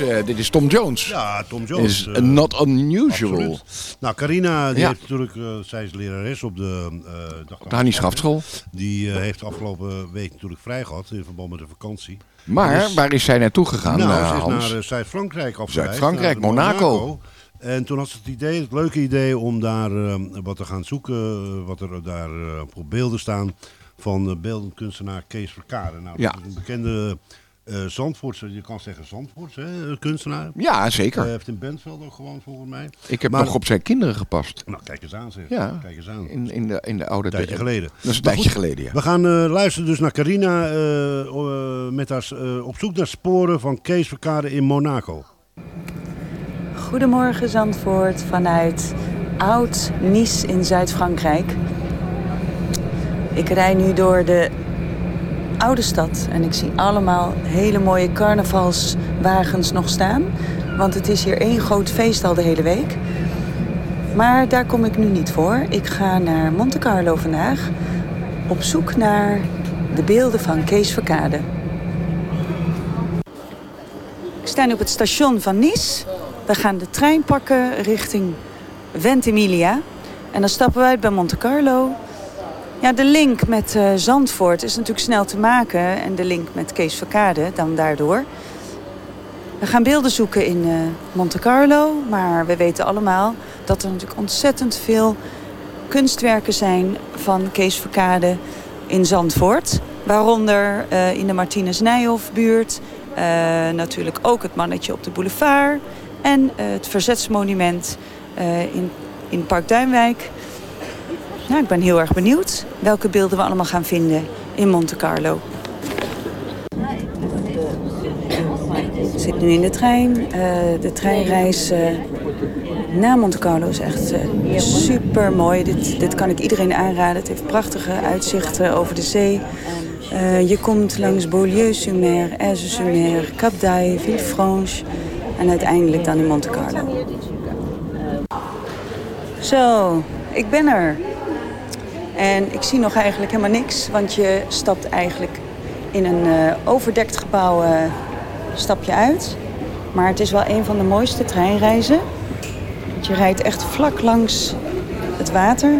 [SPEAKER 7] is, eh, dit is Tom Jones.
[SPEAKER 8] Ja, Tom Jones.
[SPEAKER 7] is
[SPEAKER 8] eh,
[SPEAKER 7] not unusual.
[SPEAKER 8] absoluut. Nou, Carina, die
[SPEAKER 7] Ja.
[SPEAKER 8] heeft natuurlijk, eh, zij is lerares op de...
[SPEAKER 7] De Hannie Schaftschool.
[SPEAKER 8] Die heeft afgelopen week natuurlijk vrij gehad in verband met de vakantie.
[SPEAKER 7] Maar
[SPEAKER 8] Dus-
[SPEAKER 7] waar is zij naartoe gegaan,
[SPEAKER 8] nou, ze is
[SPEAKER 7] Hans?
[SPEAKER 8] naar Zuid-Frankrijk afgereisd.
[SPEAKER 7] Zuid-Frankrijk, Monaco.
[SPEAKER 8] En toen had ze het idee, het leuke idee om daar wat te gaan zoeken, wat er daar op beelden staan van uh, beeldend kunstenaar Kees Verkade. Nou,
[SPEAKER 7] Ja.
[SPEAKER 8] dat is een bekende eh Zandvoortse, je kan zeggen Zandvoortse hè, kunstenaar.
[SPEAKER 7] Ja, zeker.
[SPEAKER 8] Hij heeft in Bentveld ook gewoon volgens mij.
[SPEAKER 7] Ik heb
[SPEAKER 8] Maar-
[SPEAKER 7] nog op zijn kinderen gepast.
[SPEAKER 8] Nou, kijk eens aan zeg.
[SPEAKER 7] Ja,
[SPEAKER 8] Kijk eens aan.
[SPEAKER 7] in, in, de, in de oude
[SPEAKER 8] Een tijdje
[SPEAKER 7] tijd.
[SPEAKER 8] geleden.
[SPEAKER 7] Dat is een tijdje geleden, ja.
[SPEAKER 8] We gaan eh, luisteren dus naar Carina eh, eh, met haar, eh, op zoek naar sporen van Kees Verkade in Monaco.
[SPEAKER 10] Goedemorgen Zandvoort vanuit Oud Nice in Zuid-Frankrijk. Ik rij nu door de oude stad en ik zie allemaal hele mooie carnavalswagens nog staan. Want het is hier één groot feest al de hele week. Maar daar kom ik nu niet voor. Ik ga naar Monte Carlo vandaag op zoek naar de beelden van Kees Verkade. Ik sta nu op het station van Nice. We gaan de trein pakken richting Ventimiglia. En dan stappen we uit bij Monte Carlo. Ja, de link met eh, Zandvoort is natuurlijk snel te maken. En de link met Kees Verkade dan daardoor. We gaan beelden zoeken in eh, Monte Carlo. Maar we weten allemaal dat er natuurlijk ontzettend veel kunstwerken zijn van Kees Verkade in Zandvoort. Waaronder eh, in de Martinus Nijhoff buurt. eh, natuurlijk ook het mannetje op de boulevard. En het verzetsmonument in, in Park Duinwijk. Nou, ik ben heel erg benieuwd welke beelden we allemaal gaan vinden in Monte Carlo. Ik zit nu in de trein. Eh, de treinreis eh, naar Monte Carlo is echt super mooi. Dit, dit kan ik iedereen aanraden. Het heeft prachtige uitzichten over de zee. Eh, je komt langs Beaulieu-sur-Mer, Aise-sur-Mer, Cap d'Aille, Villefranche en uiteindelijk dan in Monte Carlo. Zo, ik ben er. En ik zie nog eigenlijk helemaal niks, want je stapt eigenlijk in een eh, overdekt gebouw eh, stap je uit. Maar het is wel een van de mooiste treinreizen. Want je rijdt echt vlak langs het water.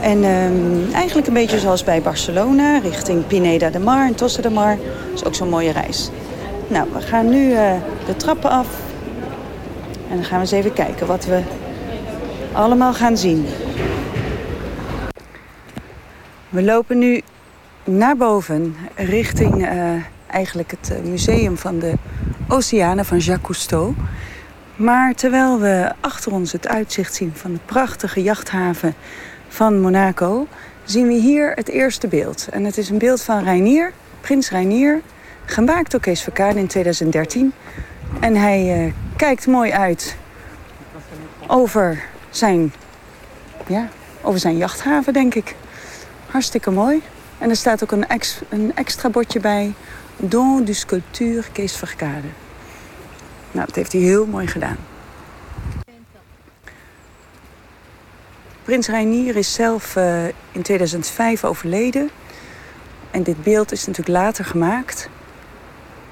[SPEAKER 10] En ehm, eigenlijk een beetje zoals bij Barcelona, richting Pineda de Mar en Tossa de Mar. Dat is ook zo'n mooie reis. Nou, we gaan nu eh, de trappen af. En dan gaan we eens even kijken wat we allemaal gaan zien. We lopen nu naar boven richting eh, eigenlijk het eh, museum van de Oceanen van Jacques Cousteau. Maar terwijl we achter ons het uitzicht zien van de prachtige jachthaven van Monaco, zien we hier het eerste beeld. En het is een beeld van Reinier, prins Reinier, gemaakt door Kees Verkade in 2013. En hij eh, kijkt mooi uit over zijn, ja, over zijn jachthaven, denk ik. Hartstikke mooi. En er staat ook een, ex, een extra bordje bij. Don du sculptuur Kees Verkade. Nou, dat heeft hij heel mooi gedaan. Prins Reinier is zelf uh, in 2005 overleden. En dit beeld is natuurlijk later gemaakt.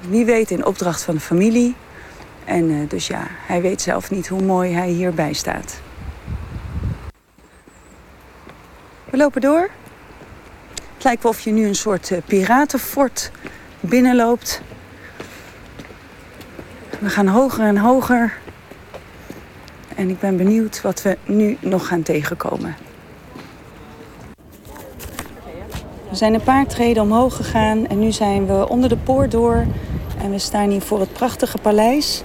[SPEAKER 10] Wie weet in opdracht van de familie. En uh, dus ja, hij weet zelf niet hoe mooi hij hierbij staat. We lopen door. Het lijkt wel of je nu een soort uh, piratenfort binnenloopt. We gaan hoger en hoger. En ik ben benieuwd wat we nu nog gaan tegenkomen. We zijn een paar treden omhoog gegaan en nu zijn we onder de poort door. En we staan hier voor het prachtige paleis.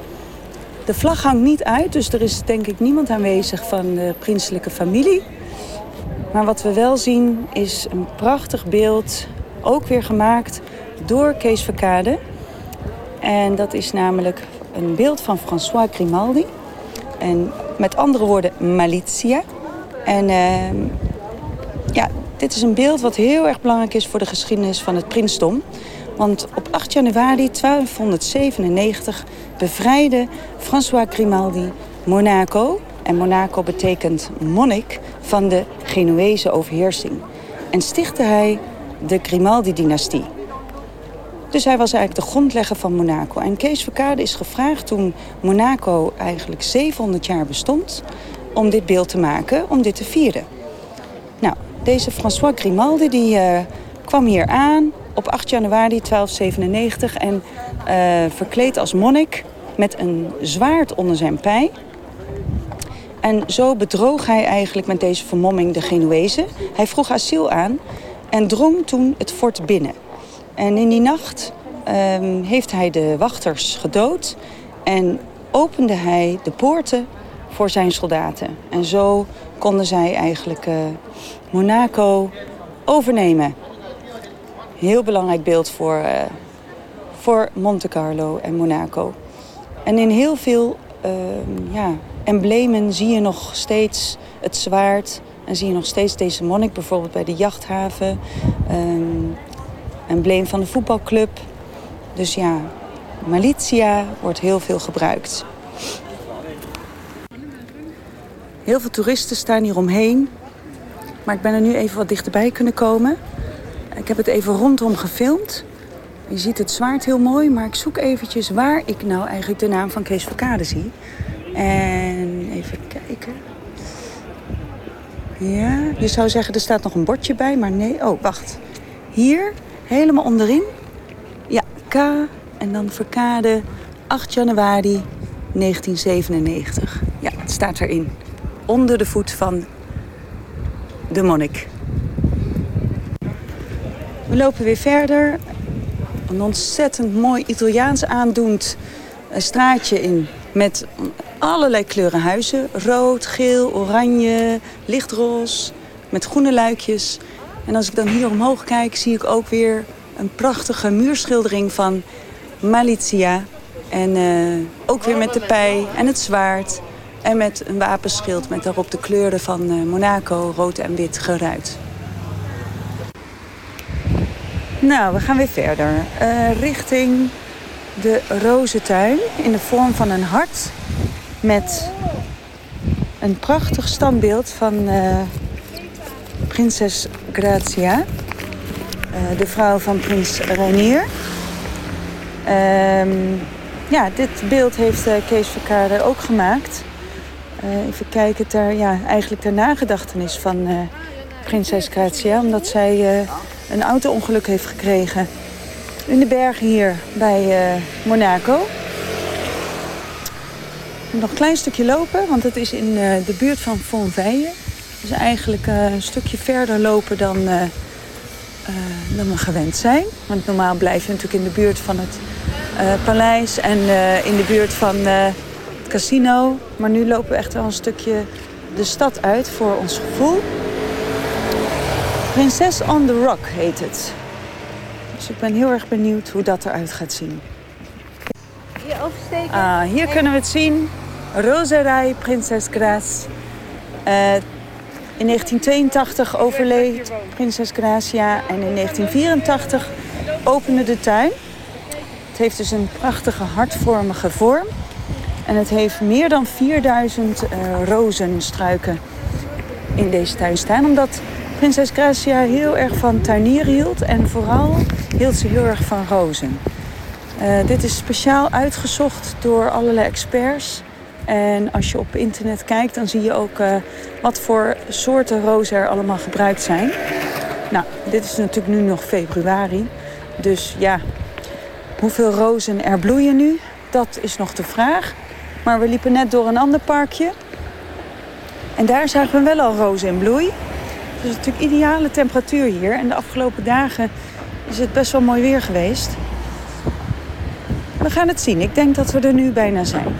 [SPEAKER 10] De vlag hangt niet uit, dus er is denk ik niemand aanwezig van de prinselijke familie. Maar wat we wel zien is een prachtig beeld, ook weer gemaakt door Kees Verkade. En dat is namelijk een beeld van François Grimaldi. En met andere woorden, Malizia. En uh, ja, dit is een beeld wat heel erg belangrijk is voor de geschiedenis van het prinsdom. Want op 8 januari 1297 bevrijdde François Grimaldi Monaco. En Monaco betekent monnik van de Genuese overheersing. En stichtte hij de Grimaldi-dynastie. Dus hij was eigenlijk de grondlegger van Monaco. En Kees Verkade is gevraagd toen Monaco eigenlijk 700 jaar bestond... om dit beeld te maken, om dit te vieren. Nou, deze François Grimaldi die, uh, kwam hier aan op 8 januari 1297... en uh, verkleed als monnik met een zwaard onder zijn pij... En zo bedroog hij eigenlijk met deze vermomming de Genuezen. Hij vroeg asiel aan en drong toen het fort binnen. En in die nacht um, heeft hij de wachters gedood en opende hij de poorten voor zijn soldaten. En zo konden zij eigenlijk uh, Monaco overnemen. Heel belangrijk beeld voor, uh, voor Monte Carlo en Monaco. En in heel veel uh, ja, emblemen zie je nog steeds het zwaard. En zie je nog steeds deze monnik, bijvoorbeeld bij de jachthaven. Um, embleem van de voetbalclub. Dus ja, Malitia wordt heel veel gebruikt. Heel veel toeristen staan hier omheen. Maar ik ben er nu even wat dichterbij kunnen komen. Ik heb het even rondom gefilmd. Je ziet het zwaard heel mooi, maar ik zoek eventjes waar ik nou eigenlijk de naam van Kees Verkade zie. En even kijken. Ja, je zou zeggen er staat nog een bordje bij, maar nee. Oh, wacht. Hier, helemaal onderin. Ja, K en dan Verkade 8 januari 1997. Ja, het staat erin. Onder de voet van de monnik. We lopen weer verder. Een ontzettend mooi Italiaans aandoend straatje in. Met allerlei kleuren huizen. Rood, geel, oranje, lichtroze. Met groene luikjes. En als ik dan hier omhoog kijk, zie ik ook weer een prachtige muurschildering van Malizia. En uh, ook weer met de pij en het zwaard. En met een wapenschild met daarop de kleuren van uh, Monaco, rood en wit geruit. Nou, we gaan weer verder. Uh, richting de rozentuin in de vorm van een hart. Met een prachtig standbeeld van prinses Grazia. Uh, de vrouw van prins Rainier. Um, ja, dit beeld heeft uh, Kees Verkade ook gemaakt. Even kijken, ter, ja, eigenlijk ter nagedachtenis van prinses Grazia. Omdat zij een auto-ongeluk heeft gekregen in de bergen hier bij Monaco. Nog een klein stukje lopen, want het is in de buurt van Fontveye. Dus eigenlijk een stukje verder lopen dan uh, dan we gewend zijn. Want normaal blijf je natuurlijk in de buurt van het uh, paleis en in de buurt van het casino. Maar nu lopen we echt wel een stukje de stad uit voor ons gevoel. Prinses on the Rock heet het. Dus ik ben heel erg benieuwd hoe dat eruit gaat zien.
[SPEAKER 11] Hier oversteken.
[SPEAKER 10] Ah, hier kunnen we het zien.
[SPEAKER 12] Roserij Prinses Grace. Eh, in 1982 overleed Prinses Gracia en in 1984 opende de tuin. Het heeft dus een prachtige hartvormige vorm. En het heeft meer dan 4000 eh, rozenstruiken in deze tuin staan. Omdat prinses Gracia heel erg van tuinieren hield. En vooral hield ze heel erg van rozen. Eh, dit is speciaal uitgezocht door allerlei experts. En als je op internet kijkt, dan zie je ook eh, wat voor soorten rozen er allemaal gebruikt zijn. Nou, dit is natuurlijk nu nog februari. Dus ja, hoeveel rozen er bloeien nu, dat is nog de vraag. Maar we liepen net door een ander parkje. En daar zagen we wel al rozen in bloei. Het is natuurlijk ideale temperatuur hier. En de afgelopen dagen is het best wel mooi weer geweest. We gaan het zien. Ik denk dat we er nu bijna zijn.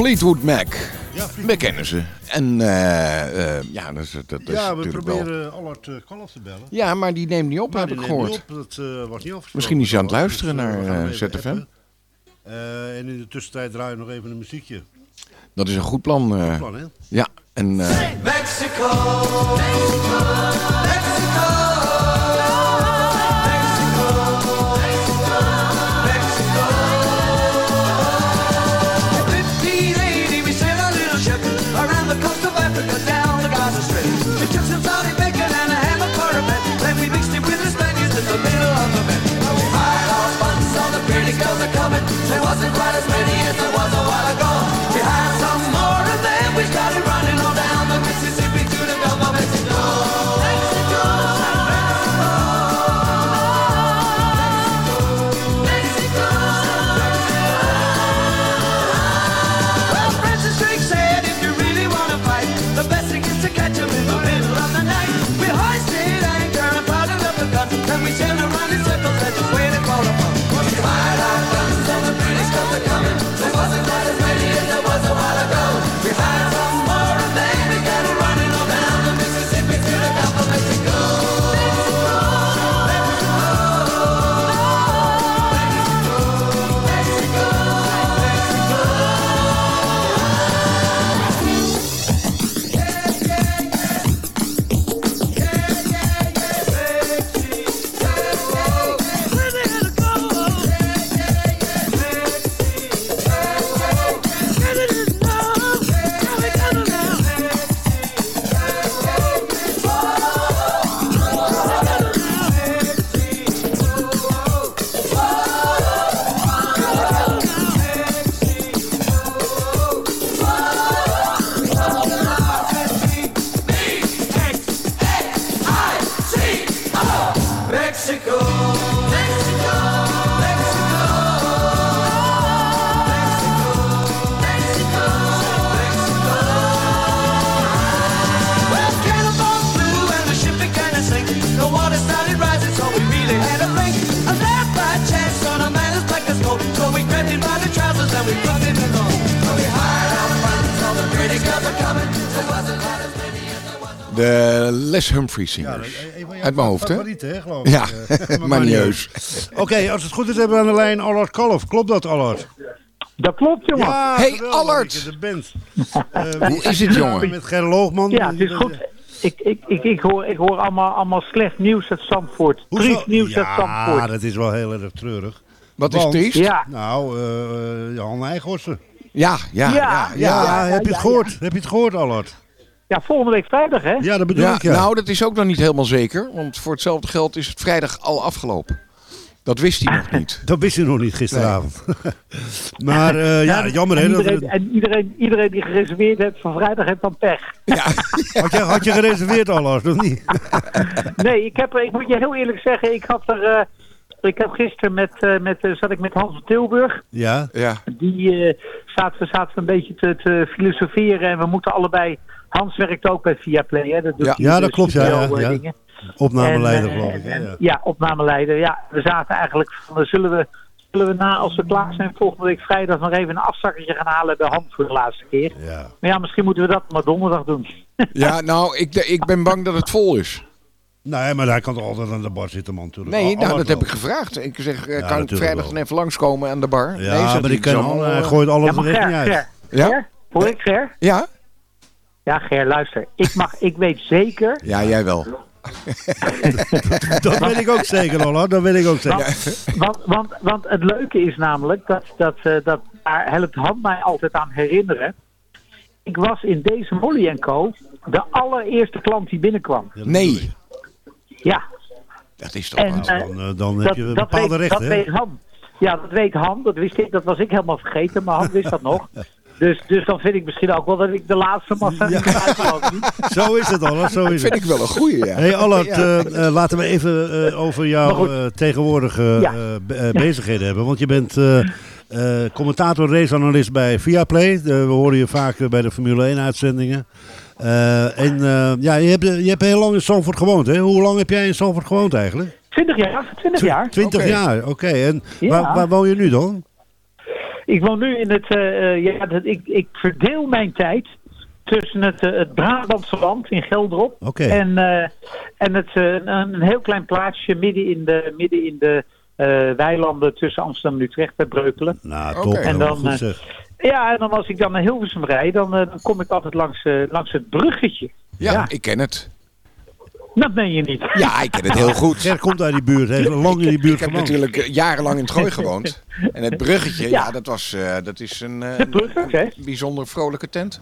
[SPEAKER 7] Fleetwood Mac.
[SPEAKER 8] Ja, Fleetwood
[SPEAKER 7] We kennen ze. En eh, eh, ja, dat is, dat is
[SPEAKER 8] ja, we
[SPEAKER 7] natuurlijk wel...
[SPEAKER 8] proberen Allard uh, Kalf te bellen.
[SPEAKER 7] Ja, maar die neemt niet op,
[SPEAKER 8] Maar
[SPEAKER 7] heb
[SPEAKER 8] die
[SPEAKER 7] ik
[SPEAKER 8] neemt
[SPEAKER 7] gehoord.
[SPEAKER 8] niet op, dat eh, was niet afgesproken.
[SPEAKER 7] Misschien is hij aan het
[SPEAKER 8] Dus,
[SPEAKER 7] luisteren
[SPEAKER 8] eh,
[SPEAKER 7] naar eh, ZFM.
[SPEAKER 8] Eh, en in de tussentijd draaien we nog even een muziekje.
[SPEAKER 7] Dat is een goed plan. eh.
[SPEAKER 8] Goed plan, hè?
[SPEAKER 7] Ja, en... eh.
[SPEAKER 6] Mexico, Mexico, Mexico.
[SPEAKER 7] De Les Humphrey Singers. Uit mijn hoofd, hè?
[SPEAKER 8] geloof ik.
[SPEAKER 7] Ja, *laughs*
[SPEAKER 8] Eh,
[SPEAKER 7] maar niet heus.
[SPEAKER 8] Oké, als het goed is hebben we aan de lijn Allard Kalf. Klopt dat, Allard?
[SPEAKER 13] Dat klopt, jongen.
[SPEAKER 8] Ja,
[SPEAKER 7] Hey,
[SPEAKER 8] geweldig
[SPEAKER 7] Allard!
[SPEAKER 8] bent. *laughs*
[SPEAKER 7] Hoe is het, jongen?
[SPEAKER 8] Met Ger Loogman.
[SPEAKER 13] Ja, het is goed. Ik, ik, ik, ik, hoor, ik hoor allemaal, allemaal slecht nieuws uit Zandvoort. Triest nieuws uit
[SPEAKER 8] Ja,
[SPEAKER 13] Zandvoort.
[SPEAKER 8] dat is wel heel erg treurig.
[SPEAKER 7] Wat is triest?
[SPEAKER 13] Ja,
[SPEAKER 8] Nou, eh Jan.
[SPEAKER 7] Ja, ja, ja.
[SPEAKER 13] Ja,
[SPEAKER 7] ja.
[SPEAKER 8] Ja, heb je
[SPEAKER 13] ja,
[SPEAKER 8] het gehoord? Heb je het gehoord, Allard?
[SPEAKER 13] Ja, volgende week vrijdag, hè?
[SPEAKER 8] Ja, dat bedoel
[SPEAKER 7] Ja,
[SPEAKER 8] ik, ja.
[SPEAKER 7] Nou, dat is ook nog niet helemaal zeker. Want voor hetzelfde geld is het vrijdag al afgelopen. Dat wist hij nog *laughs* niet.
[SPEAKER 8] Dat wist je nog niet gisteravond. *laughs* maar eh, ja, jammer hè.
[SPEAKER 13] En
[SPEAKER 8] dat-
[SPEAKER 13] iedereen, en iedereen, iedereen die gereserveerd heeft van vrijdag heeft dan pech. *laughs*
[SPEAKER 8] had, je, had je gereserveerd, Allard, of niet?
[SPEAKER 13] Nee, ik, heb, ik moet je heel eerlijk zeggen, ik had er... eh, ik heb gisteren met, eh, met, eh, zat ik met Hans van Tilburg.
[SPEAKER 8] Ja.
[SPEAKER 7] Ja.
[SPEAKER 13] Die eh, zaten, we zaten een beetje te, te filosoferen en we moeten allebei... Hans werkt ook bij Viaplay, hè? Dat doet
[SPEAKER 7] Ja.
[SPEAKER 8] Ja, dat klopt, ja, ja,
[SPEAKER 13] dingen.
[SPEAKER 8] Opnameleider,
[SPEAKER 13] En,
[SPEAKER 8] geloof ik. hè,
[SPEAKER 13] en-
[SPEAKER 8] ja.
[SPEAKER 13] ja, opnameleider. Ja, we zaten eigenlijk van, zullen we, zullen we na, als we klaar zijn, volgende week vrijdag nog even een afzakkertje gaan halen bij Hans voor de laatste keer.
[SPEAKER 8] Ja.
[SPEAKER 13] Maar ja, misschien moeten we dat maar donderdag doen.
[SPEAKER 7] Ja, nou, ik, ik ben bang dat het vol is.
[SPEAKER 8] Nee, maar hij kan toch altijd aan de bar zitten, man. Natuurlijk.
[SPEAKER 7] Nee, nou, dat heb ik gevraagd. Ik zeg, eh,
[SPEAKER 8] Ja,
[SPEAKER 7] kan ik vrijdag
[SPEAKER 8] wel.
[SPEAKER 7] dan even langskomen aan de bar?
[SPEAKER 8] Ja,
[SPEAKER 7] zegt
[SPEAKER 8] maar die kan al,
[SPEAKER 7] allemaal,
[SPEAKER 8] hij
[SPEAKER 7] eh,
[SPEAKER 8] gooit alles
[SPEAKER 13] Ja,
[SPEAKER 8] niet uit.
[SPEAKER 13] Ger,
[SPEAKER 7] Ja?
[SPEAKER 13] Ger, hoor ik Ger?
[SPEAKER 7] Ja?
[SPEAKER 13] Ja, Ger, luister. Ik, mag, ik weet zeker,
[SPEAKER 7] Ja, jij wel. *laughs*
[SPEAKER 8] Dat weet ik ook zeker, Allard. Dat weet ik ook zeker.
[SPEAKER 13] want, want, want het leuke is namelijk, dat, dat, eh, dat daar helpt Han mij altijd aan herinneren. Ik was in deze Molly Co. de allereerste klant die binnenkwam.
[SPEAKER 7] Nee,
[SPEAKER 13] Ja,
[SPEAKER 7] dat is toch
[SPEAKER 13] En, eh,
[SPEAKER 8] Dan, eh, dan heb je
[SPEAKER 13] dat,
[SPEAKER 8] bepaalde
[SPEAKER 13] weet,
[SPEAKER 8] rechten.
[SPEAKER 13] dat
[SPEAKER 8] hè?
[SPEAKER 13] weet Han. Ja, dat weet Han. Dat wist ik. Dat was ik helemaal vergeten, maar Han wist dat nog. *laughs* Dus, dus dan vind ik misschien ook wel dat ik de laatste massa
[SPEAKER 8] Ja. *laughs* Zo is het, Allard. Zo
[SPEAKER 7] Dat
[SPEAKER 8] is
[SPEAKER 7] vind
[SPEAKER 8] het.
[SPEAKER 7] ik wel een goeie, ja.
[SPEAKER 8] Hey Allard,
[SPEAKER 7] Ja.
[SPEAKER 8] eh, laten we even eh, over jouw eh, tegenwoordige
[SPEAKER 13] Ja.
[SPEAKER 8] bezigheden hebben. Want je bent eh, eh, commentator, raceanalist bij Viaplay. We horen je vaak bij de Formule 1 uitzendingen. Eh, en eh, ja, je hebt, je hebt heel lang in Zandvoort gewoond, hè? Hoe lang heb jij in Zandvoort gewoond eigenlijk?
[SPEAKER 13] 20 jaar, 20 jaar.
[SPEAKER 8] 20
[SPEAKER 7] Oké.
[SPEAKER 8] jaar, oké. En
[SPEAKER 13] Ja.
[SPEAKER 8] waar, waar woon je nu dan?
[SPEAKER 13] Ik woon nu in het, eh, eh, ja, dat, ik, ik verdeel mijn tijd tussen het, eh, het Brabantse land in Geldrop
[SPEAKER 8] Oké.
[SPEAKER 13] en, eh, en het, eh, een, heel klein plaatsje midden in de, midden in de eh, weilanden tussen Amsterdam en Utrecht bij Breukelen.
[SPEAKER 8] Nou, top.
[SPEAKER 7] En
[SPEAKER 13] En dan,
[SPEAKER 8] goed
[SPEAKER 13] eh. Ja, en dan als ik dan naar Hilversum rijd, dan, eh, dan kom ik altijd langs, eh, langs het bruggetje.
[SPEAKER 7] Ja,
[SPEAKER 13] ja.
[SPEAKER 7] ik ken het.
[SPEAKER 13] Dat meen je niet.
[SPEAKER 7] Ja, ik ken het heel goed.
[SPEAKER 8] Ger komt uit die buurt, heeft lang in die
[SPEAKER 7] Ik
[SPEAKER 8] buurt
[SPEAKER 7] heb
[SPEAKER 8] gewoond.
[SPEAKER 7] natuurlijk eh, jarenlang in het Gooi gewoond. *laughs* En het bruggetje, ja,
[SPEAKER 13] Ja.
[SPEAKER 7] dat, was, eh, dat is een, eh, bijzonder vrolijke tent.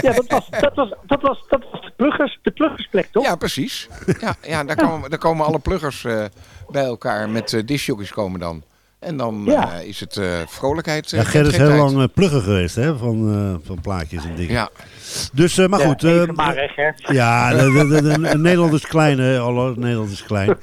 [SPEAKER 13] Ja, dat was, dat was, dat was, dat was de, pluggers, de pluggersplek, toch?
[SPEAKER 7] Ja, precies. Ja, ja daar, komen, daar komen alle pluggers eh, bij elkaar met uh, discjockeys komen dan. En dan
[SPEAKER 13] Ja.
[SPEAKER 7] eh, is het eh, vrolijkheid. eh,
[SPEAKER 8] Ja, Ger is heel lang plugger geweest hè, van, eh, van plaatjes en dingen.
[SPEAKER 7] Ja,
[SPEAKER 8] Dus, eh, maar
[SPEAKER 13] Ja,
[SPEAKER 8] goed.
[SPEAKER 13] maar,
[SPEAKER 8] ja, de, de, de- de- Nederland is klein, hè, Allard. Nederland is klein.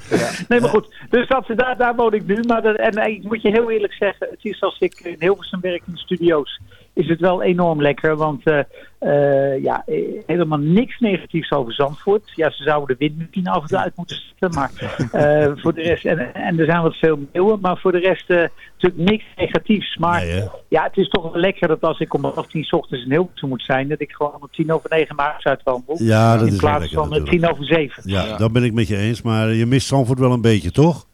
[SPEAKER 13] Nee, maar goed. Dus dat, daar, daar woon ik nu. Maar dat, en ik moet je heel eerlijk zeggen, het is als ik in Hilversum werk in de studio's, is het wel enorm lekker. Want eh, eh, ja, eh, helemaal niks negatiefs over Zandvoort. Ja, ze zouden de windmachine af en toe uit moeten zetten. Maar *laughs* eh, voor de rest, en, en er zijn wat veel meeuwen, maar voor de rest eh, natuurlijk niks negatiefs. Maar
[SPEAKER 8] Nee,
[SPEAKER 13] ja, het is toch wel lekker dat als ik om half tien 's ochtends in Hilversum moet zijn, dat ik gewoon om tien over negen maart uitwandel.
[SPEAKER 8] Ja, dat
[SPEAKER 13] in
[SPEAKER 8] is
[SPEAKER 13] plaats
[SPEAKER 8] lekker
[SPEAKER 13] van
[SPEAKER 8] natuurlijk.
[SPEAKER 13] tien over zeven.
[SPEAKER 8] Ja,
[SPEAKER 7] Ja.
[SPEAKER 8] dat ben ik met je eens. Maar je mist Zandvoort wel een beetje, toch?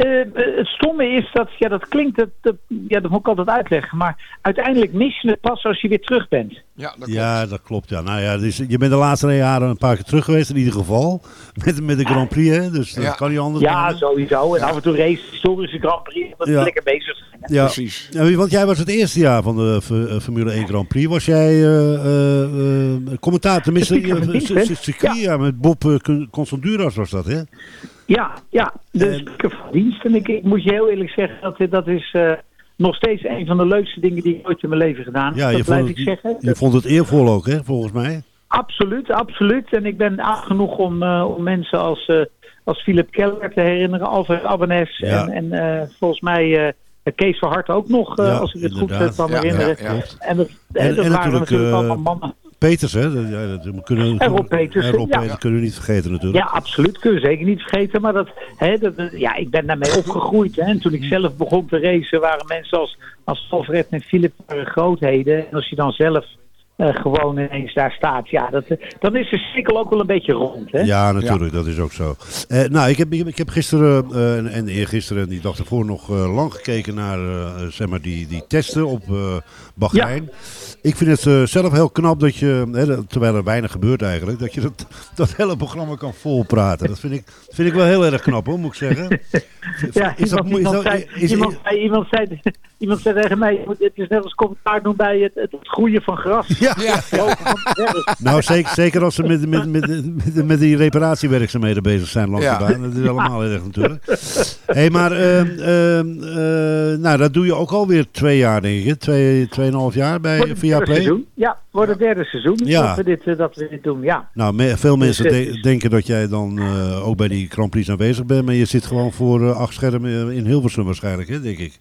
[SPEAKER 13] Eh, het stomme is dat, ja, dat klinkt, dat, dat, ja, dat moet ik altijd uitleggen. Maar uiteindelijk mis je het pas als je weer terug bent.
[SPEAKER 7] ja, dat klopt.
[SPEAKER 8] Ja, dat klopt. Ja. Nou ja, dus je bent de laatste jaren een paar keer terug geweest in ieder geval. *laughs* Met, met de Grand Prix, hè? Dus dat
[SPEAKER 7] Ja.
[SPEAKER 8] kan niet anders.
[SPEAKER 13] Ja,
[SPEAKER 8] dan.
[SPEAKER 13] sowieso. En af en toe race, historische Grand Prix. Dat
[SPEAKER 8] Ja.
[SPEAKER 13] lekker bezig zijn. hè.
[SPEAKER 8] Ja.
[SPEAKER 7] Precies.
[SPEAKER 8] Ja, want jij was het eerste jaar van de eh, Formule 1 Grand Prix. Was jij eh, eh, eh, commentator, tenminste, circuit, ja, met Bob uh, Constanduras was dat, hè?
[SPEAKER 13] Ja, ja. Speaker van dienst. En ik, ik moet je heel eerlijk zeggen, dat, dat is eh, nog steeds een van de leukste dingen die ik ooit in mijn leven gedaan heb.
[SPEAKER 8] Ja,
[SPEAKER 13] dat
[SPEAKER 8] je
[SPEAKER 13] blijf
[SPEAKER 8] vond,
[SPEAKER 13] ik
[SPEAKER 8] het,
[SPEAKER 13] zeggen.
[SPEAKER 8] je vond het eervol ook, hè, volgens mij.
[SPEAKER 13] Absoluut, absoluut. En ik ben oud genoeg om, eh, om mensen als, eh, als Philip Keller te herinneren, Alfred Abbenes
[SPEAKER 8] Ja.
[SPEAKER 13] en, en volgens mij Kees van Hart ook nog,
[SPEAKER 8] Ja,
[SPEAKER 13] als ik het goed
[SPEAKER 8] inderdaad.
[SPEAKER 13] kan herinneren. En dat,
[SPEAKER 8] En,
[SPEAKER 13] dat
[SPEAKER 8] en
[SPEAKER 13] waren
[SPEAKER 8] natuurlijk
[SPEAKER 13] allemaal mannen.
[SPEAKER 8] Peters, hè? Dat, we kunnen,
[SPEAKER 13] En Rob Peters,
[SPEAKER 8] En Rob. Peters kunnen we niet vergeten natuurlijk.
[SPEAKER 13] Ja, absoluut. Kun je zeker niet vergeten. Maar dat, hè, dat, ja, ik ben daarmee opgegroeid. Hè. En toen ik zelf begon te racen, waren mensen als, als Alfred en Philip grootheden. En als je dan zelf gewoon ineens daar staat, ja, dat, eh, dan is de cirkel ook wel een beetje rond. Hè?
[SPEAKER 8] Ja, natuurlijk, dat is ook zo. Eh, nou, ik heb, ik heb, gisteren eh, en, en eergisteren en die dag ervoor nog eh, lang gekeken naar eh, zeg maar die, die testen op eh Bahrein. Ik vind het eh, zelf heel knap dat je, hè, terwijl er weinig gebeurt eigenlijk, dat je dat, *laughs* dat hele programma kan volpraten. Dat vind ik, vind ik wel heel erg knap hoor, moet ik zeggen. *laughs*
[SPEAKER 13] Ja,
[SPEAKER 8] Is dat
[SPEAKER 13] iemand,
[SPEAKER 8] is dat-
[SPEAKER 13] zei,
[SPEAKER 8] is-
[SPEAKER 13] iemand, zei, iemand, zei, iemand zei tegen mij, het is net als commentaar doen bij het, het groeien van gras.
[SPEAKER 8] Ja. Nou, zeker, zeker als ze met, met, met, met, met die reparatiewerkzaamheden bezig zijn langs
[SPEAKER 7] Ja.
[SPEAKER 8] de baan. Dat is allemaal erg natuurlijk. Hé, hey, maar ehm, ehm, eh, nou, dat doe je ook alweer twee jaar, denk ik. hè? Twee, tweeënhalf jaar bij Via
[SPEAKER 13] derde
[SPEAKER 8] Play.
[SPEAKER 13] seizoen. Ja, voor het derde seizoen
[SPEAKER 8] Ja.
[SPEAKER 13] dat, we dit, eh, dat we dit doen, ja.
[SPEAKER 8] Nou, me- veel
[SPEAKER 13] Dus
[SPEAKER 8] mensen de- denken dat jij dan eh, ook bij die Grand Prix aanwezig bent. Maar je zit gewoon voor acht schermen in Hilversum waarschijnlijk, hè, denk ik.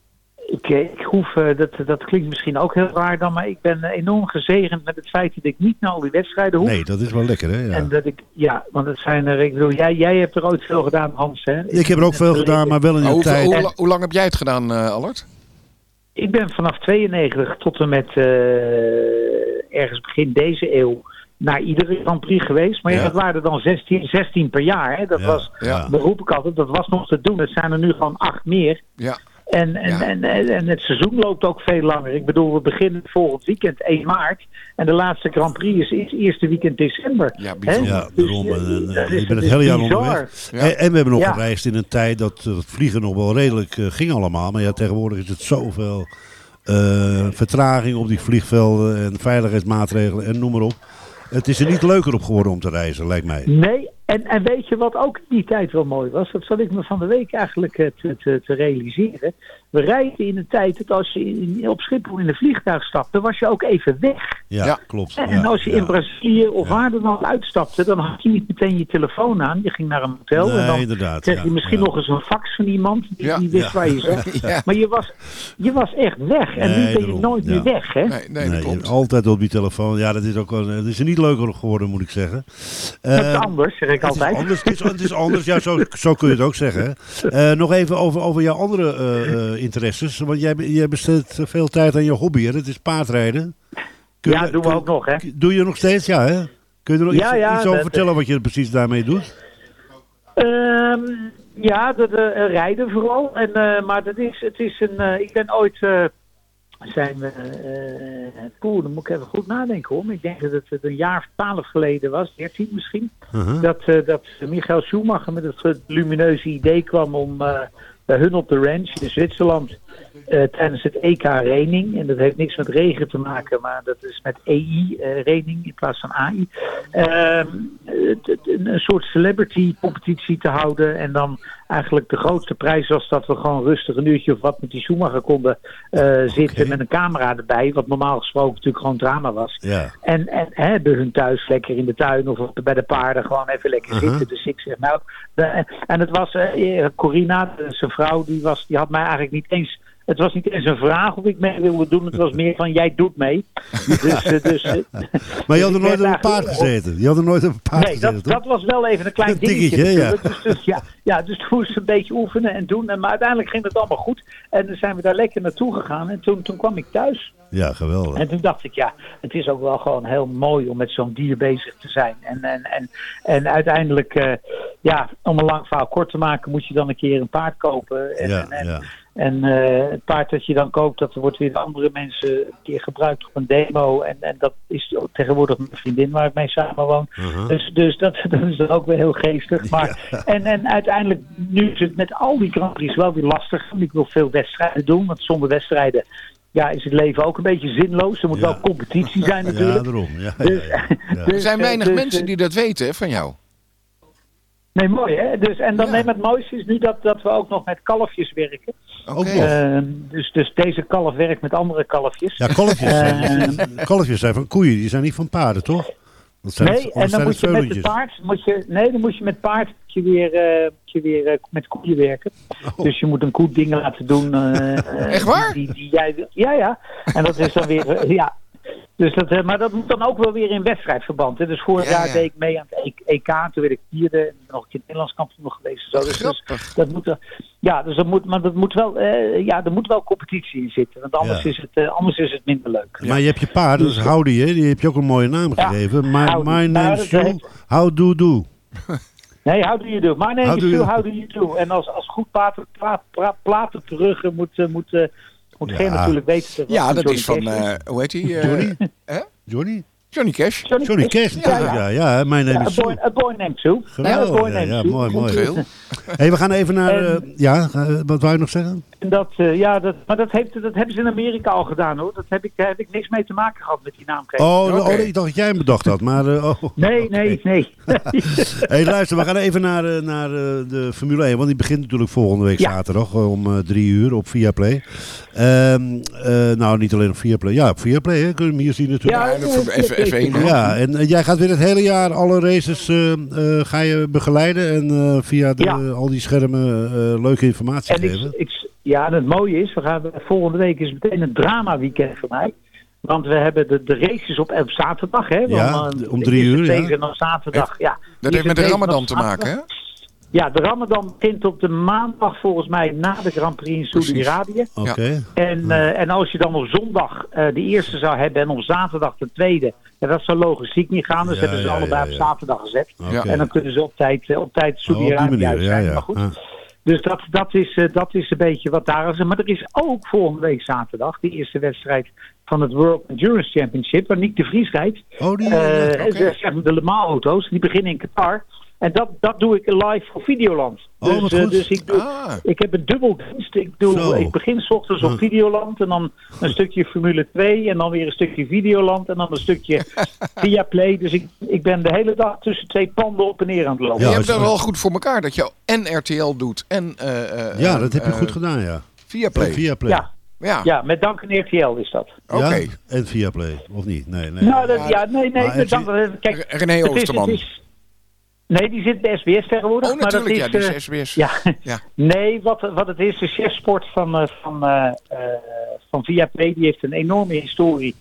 [SPEAKER 13] Ik, eh, ik hoef, eh, dat, dat klinkt misschien ook heel raar dan, maar ik ben eh, enorm gezegend met het feit dat ik niet naar al die wedstrijden hoef.
[SPEAKER 8] Nee, dat is wel lekker, hè? Ja.
[SPEAKER 13] En dat ik, ja, want het zijn er, ik bedoel, jij, jij hebt er ooit veel gedaan, Hans, hè?
[SPEAKER 8] Ik heb er ook veel gedaan, maar wel in een
[SPEAKER 7] hoe,
[SPEAKER 8] tijd...
[SPEAKER 7] hoe, hoe lang heb jij het gedaan, eh Allard?
[SPEAKER 13] Ik ben vanaf 92 tot en met eh, ergens begin deze eeuw naar iedere Grand Prix geweest. Maar ja,
[SPEAKER 7] Ja.
[SPEAKER 13] dat waren er dan 16, 16 per jaar. Hè? Dat
[SPEAKER 8] Ja,
[SPEAKER 13] was,
[SPEAKER 8] ja.
[SPEAKER 13] dat roep ik altijd, dat was nog te doen. Het zijn er nu gewoon acht meer. En, en,
[SPEAKER 7] Ja.
[SPEAKER 13] en, en, en het seizoen loopt ook veel langer. Ik bedoel, we beginnen volgend weekend 1 maart. En de laatste Grand Prix is, is eerste weekend december.
[SPEAKER 7] Ja, bijzonder.
[SPEAKER 8] Ja,
[SPEAKER 13] Dus,
[SPEAKER 8] daarom.
[SPEAKER 13] eh,
[SPEAKER 8] En, eh,
[SPEAKER 13] dat is-
[SPEAKER 8] je bent het
[SPEAKER 13] is
[SPEAKER 8] hele jaar onderweg.
[SPEAKER 7] Ja.
[SPEAKER 8] En, en we hebben nog
[SPEAKER 13] Ja.
[SPEAKER 8] gereisd in een tijd dat eh, het vliegen nog wel redelijk eh, ging allemaal. Maar ja, tegenwoordig is het zoveel eh, vertraging op die vliegvelden en veiligheidsmaatregelen en noem maar op. Het is er niet leuker op geworden om te reizen, lijkt mij.
[SPEAKER 13] Nee, en, en weet je wat ook in die tijd wel mooi was? Dat zat ik me van de week eigenlijk eh, te, te, te realiseren. We rijden in een tijd dat als je in, op Schiphol in een vliegtuig stapte, was je ook even weg.
[SPEAKER 8] Ja,
[SPEAKER 7] Ja.
[SPEAKER 8] klopt.
[SPEAKER 13] En
[SPEAKER 8] Ja,
[SPEAKER 13] als je
[SPEAKER 8] ja.
[SPEAKER 13] in Brazilië of
[SPEAKER 8] Ja.
[SPEAKER 13] waar dan ook uitstapte, dan had je niet meteen je telefoon aan. Je ging naar een hotel
[SPEAKER 8] Nee,
[SPEAKER 13] en dan
[SPEAKER 8] inderdaad,
[SPEAKER 13] kreeg
[SPEAKER 8] ja,
[SPEAKER 13] je misschien
[SPEAKER 8] ja.
[SPEAKER 13] nog eens een fax van iemand die,
[SPEAKER 7] Ja.
[SPEAKER 13] die wist
[SPEAKER 8] Ja.
[SPEAKER 13] waar je zat. *laughs*
[SPEAKER 7] Ja.
[SPEAKER 13] Maar je was, je was echt weg. En
[SPEAKER 8] Nee,
[SPEAKER 13] nu ben je nooit
[SPEAKER 8] ja.
[SPEAKER 13] meer weg, hè?
[SPEAKER 7] Nee, nee, dat
[SPEAKER 8] Nee,
[SPEAKER 7] klopt.
[SPEAKER 8] altijd op die telefoon. Ja, dat is ook wel. Het is er niet leuker geworden, moet ik zeggen.
[SPEAKER 13] Dat is
[SPEAKER 8] Eh,
[SPEAKER 13] anders, zeg ik
[SPEAKER 8] Het is anders, het is, het is anders. Ja, zo, zo kun je het ook zeggen. Eh, nog even over, over jouw andere eh, eh, interesses. Want jij, jij besteedt veel tijd aan je hobby. Hè? Dat is paardrijden. Kun
[SPEAKER 13] Ja,
[SPEAKER 8] je-
[SPEAKER 13] doen we ook nog, hè?
[SPEAKER 8] Doe je nog steeds? Ja, hè? Kun je er nog
[SPEAKER 13] Ja,
[SPEAKER 8] iets,
[SPEAKER 13] ja,
[SPEAKER 8] iets over
[SPEAKER 13] dat-
[SPEAKER 8] vertellen wat je precies daarmee doet?
[SPEAKER 13] Ehm, ja, eh, rijden vooral. En, maar dat is, het is een. ik ben ooit. Eh, zijn we. eh poeh, dan moet ik even goed nadenken hoor. Ik denk dat het een jaar of twaalf geleden was, 13 misschien.
[SPEAKER 8] Uh-huh.
[SPEAKER 13] Dat, eh, dat Michael Schumacher met het lumineuze idee kwam om eh, bij hun op de ranch in Zwitserland. Eh, tijdens het EK Rening. En dat heeft niks met regen te maken, maar dat is met EI eh Rening in plaats van AI. Ehm, een soort celebrity competitie te houden. En dan eigenlijk de grootste prijs was dat we gewoon rustig een uurtje of wat met die Schumacher konden eh, zitten met een camera erbij. Wat normaal gesproken natuurlijk gewoon drama was.
[SPEAKER 8] Ja.
[SPEAKER 13] En, en hè, bij hun thuis lekker in de tuin of bij de paarden gewoon even lekker
[SPEAKER 8] Uh-huh.
[SPEAKER 13] zitten. Dus ik zeg nou. de- en het was Corina, zijn vrouw, die, was, die had mij eigenlijk niet eens. Het was niet eens een vraag of ik mee wilde doen. Het was meer van jij doet mee. Dus, eh, dus, eh, *laughs*
[SPEAKER 8] Maar je had er *laughs* nooit op een paard gezeten. Je had er nooit op een paard
[SPEAKER 13] Nee,
[SPEAKER 8] gezeten,
[SPEAKER 13] dat,
[SPEAKER 8] toch?
[SPEAKER 13] dat was wel even een klein
[SPEAKER 8] Een
[SPEAKER 13] dingetje.
[SPEAKER 8] dingetje, ja.
[SPEAKER 13] Dus, dus, ja, ja, dus toen moesten we een beetje oefenen en doen. En, maar uiteindelijk ging het allemaal goed. En dan zijn we daar lekker naartoe gegaan. En toen, toen kwam ik thuis.
[SPEAKER 8] Ja, geweldig.
[SPEAKER 13] En toen dacht ik, ja, het is ook wel gewoon heel mooi om met zo'n dier bezig te zijn. En, en, en, en uiteindelijk, eh, ja, om een lang verhaal kort te maken, moet je dan een keer een paard kopen. En,
[SPEAKER 8] Ja,
[SPEAKER 13] en,
[SPEAKER 8] ja.
[SPEAKER 13] En eh, het paard dat je dan koopt, dat wordt weer door andere mensen een keer gebruikt op een demo. En, en dat is tegenwoordig mijn vriendin waar ik mee samenwoon.
[SPEAKER 8] Uh-huh.
[SPEAKER 13] Dus, dus dat, *laughs* dat is dan ook weer heel geestig. Maar, en, en uiteindelijk, nu is het met al die Grand Prix wel weer lastig. Want ik wil veel wedstrijden doen, want zonder wedstrijden ja, is het leven ook een beetje zinloos. Er moet wel competitie zijn natuurlijk.
[SPEAKER 8] Ja, daarom. Ja,
[SPEAKER 13] Dus-
[SPEAKER 8] ja, *laughs* ja.
[SPEAKER 7] Er zijn
[SPEAKER 13] eh,
[SPEAKER 7] weinig
[SPEAKER 13] dus,
[SPEAKER 7] mensen
[SPEAKER 13] eh,
[SPEAKER 7] die dat weten hè, van jou.
[SPEAKER 13] Nee, mooi hè. Dus, en dan neem het mooiste is nu dat, dat we ook nog met kalfjes werken. Ehm, dus, dus deze kalf werkt met andere kalfjes.
[SPEAKER 8] Ja, kalfjes,
[SPEAKER 13] Ehm,
[SPEAKER 8] zijn, *laughs* kalfjes zijn van koeien, die zijn niet van paarden, toch? Dat zijn,
[SPEAKER 13] nee, en dan
[SPEAKER 8] zijn
[SPEAKER 13] moet je met het paard, moet je, nee, dan moet je met paard moet je weer, eh, je weer eh, met koeien werken. Dus je moet een koe dingen laten doen. eh, eh,
[SPEAKER 7] Echt waar?
[SPEAKER 13] Die, die, jij, ja, ja. En dat is dan weer, eh, ja. Dus dat, eh, maar dat moet dan ook wel weer in wedstrijdverband. Hè. Dus vorig
[SPEAKER 7] Ja,
[SPEAKER 13] jaar
[SPEAKER 7] ja.
[SPEAKER 13] deed ik mee aan het E- EK. Toen werd ik vierde. En nog een keer Nederlands kampioen geweest. en Zo. Dus, dus dat moet, er- ja, dus dat moet, maar dat moet wel, eh, ja, er moet wel competitie in zitten. Want anders,
[SPEAKER 8] Ja.
[SPEAKER 13] is, het, eh, anders is het minder leuk.
[SPEAKER 8] Maar je hebt je paard, dat is Howdy, hè? Die heb je ook een mooie naam
[SPEAKER 13] Ja,
[SPEAKER 8] gegeven. My,
[SPEAKER 13] Howdy.
[SPEAKER 8] my
[SPEAKER 13] dat
[SPEAKER 8] Stu.
[SPEAKER 13] heeft-
[SPEAKER 8] How do do? *laughs*
[SPEAKER 13] Nee, how do you do? My name
[SPEAKER 8] How
[SPEAKER 13] is
[SPEAKER 8] do?
[SPEAKER 13] how do you do? En als, als goed platen, plaat, platen terug moet, moet, eh, moet geen
[SPEAKER 8] Ja.
[SPEAKER 13] natuurlijk weten. wat
[SPEAKER 7] Ja, dat
[SPEAKER 13] Johnny
[SPEAKER 7] is van, eh, hoe heet eh,
[SPEAKER 8] Johnny?
[SPEAKER 7] hè?
[SPEAKER 8] Johnny?
[SPEAKER 7] Johnny Cash.
[SPEAKER 8] Johnny Cash. Ja, ja, mijn
[SPEAKER 13] Ja,
[SPEAKER 8] naam is Sue.
[SPEAKER 13] a boy named Sue. Ja,
[SPEAKER 8] Geweldig. Mooi, mooi. hey, we gaan even naar...
[SPEAKER 13] En-
[SPEAKER 8] eh, ja, eh, wat wou je nog zeggen?
[SPEAKER 13] En dat, eh, ja, dat, maar dat, heeft, dat hebben ze in Amerika al gedaan hoor. Dat heb ik, daar heb ik niks mee te maken gehad met die naamgeving.
[SPEAKER 8] Oh, oh, ik dacht dat jij hem bedacht had, maar... eh, oh. *laughs*
[SPEAKER 13] Nee, nee, nee. *laughs*
[SPEAKER 8] hey, luister, we gaan even naar, naar eh, de Formule 1, want die begint natuurlijk volgende week
[SPEAKER 13] Ja.
[SPEAKER 8] zaterdag om eh, drie uur op Viaplay. Ehm eh, nou, niet alleen op Viaplay. Ja, op Viaplay, hè? kun je hem hier zien natuurlijk.
[SPEAKER 7] Ja, en voor F- F1. hè?
[SPEAKER 8] Ja, en eh, jij gaat weer het hele jaar alle races eh, eh, ga je begeleiden en eh, via de,
[SPEAKER 13] Ja.
[SPEAKER 8] al die schermen eh, leuke informatie
[SPEAKER 13] En ik,
[SPEAKER 8] geven.
[SPEAKER 13] ik, ja, en het mooie is, we gaan, volgende week is meteen een drama weekend voor mij. Want we hebben de, de races op, op zaterdag. Hè,
[SPEAKER 8] Ja,
[SPEAKER 13] Want,
[SPEAKER 8] om drie uur,
[SPEAKER 13] Deze
[SPEAKER 8] ja.
[SPEAKER 13] zaterdag. Ja.
[SPEAKER 7] Dat heeft met de Ramadan te maken, hè?
[SPEAKER 13] Ja, de Ramadan begint op de maandag volgens mij na de Grand Prix in Saudi-Arabië.
[SPEAKER 8] Oké.
[SPEAKER 13] En, eh, en als je dan op zondag eh, de eerste zou hebben en op zaterdag de tweede, ja, dat zou logistiek niet gaan. Dus
[SPEAKER 8] Ja,
[SPEAKER 13] hebben ze
[SPEAKER 8] ja,
[SPEAKER 13] allebei
[SPEAKER 8] ja,
[SPEAKER 13] op
[SPEAKER 8] ja.
[SPEAKER 13] zaterdag gezet. En dan kunnen ze op tijd, eh, op tijd
[SPEAKER 8] Oh,
[SPEAKER 13] Saudi-Arabië
[SPEAKER 8] ja,
[SPEAKER 13] zijn.
[SPEAKER 8] ja.
[SPEAKER 13] Maar goed,
[SPEAKER 8] Ah.
[SPEAKER 13] dus dat, dat, is, eh, dat is een beetje wat daar is. Maar er is ook volgende week zaterdag de eerste wedstrijd van het World Endurance Championship, waar Nick de Vries rijdt.
[SPEAKER 8] Oh, die...
[SPEAKER 13] Eh,
[SPEAKER 8] eh,
[SPEAKER 7] oké.
[SPEAKER 13] de, zeg maar de Le Mans auto's, die beginnen in Qatar. En dat, dat doe ik live voor Videoland.
[SPEAKER 8] Oh,
[SPEAKER 13] Dus, eh, dus ik, doe,
[SPEAKER 7] Ah,
[SPEAKER 13] ik heb een dubbel dienst. Ik, doe,
[SPEAKER 8] Zo.
[SPEAKER 13] ik begin 's ochtends op. Videoland en dan een stukje Formule 2 en dan weer een stukje Videoland en dan een stukje *laughs* via Play. Dus ik, ik ben de hele dag tussen twee panden op en neer aan het lopen.
[SPEAKER 7] je
[SPEAKER 8] Ja,
[SPEAKER 7] hebt
[SPEAKER 8] is
[SPEAKER 7] dat wel goed voor elkaar dat je en RTL doet en eh, eh,
[SPEAKER 8] ja, dat heb je goed gedaan, ja.
[SPEAKER 7] Via Play.
[SPEAKER 8] Via Play.
[SPEAKER 13] Ja,
[SPEAKER 7] Ja,
[SPEAKER 13] ja, met dank aan RTL is dat.
[SPEAKER 7] oké.
[SPEAKER 8] Ja? En via Play, of niet? Nee, nee.
[SPEAKER 13] Nou, dat, ja, nee, nee.
[SPEAKER 8] Maar
[SPEAKER 13] met
[SPEAKER 8] RTL
[SPEAKER 13] dank, kijk,
[SPEAKER 7] René
[SPEAKER 13] het is-
[SPEAKER 7] Oosterman.
[SPEAKER 13] het is- nee, die zit bij SBS tegenwoordig.
[SPEAKER 7] Oh,
[SPEAKER 13] maar dat
[SPEAKER 7] natuurlijk, ja,
[SPEAKER 13] is,
[SPEAKER 7] die
[SPEAKER 13] eh,
[SPEAKER 7] SBS.
[SPEAKER 13] Ja.
[SPEAKER 7] Ja. *laughs*
[SPEAKER 13] Nee, wat, wat het is, de chefsport van, eh van, eh van Viaplay, die heeft een enorme historie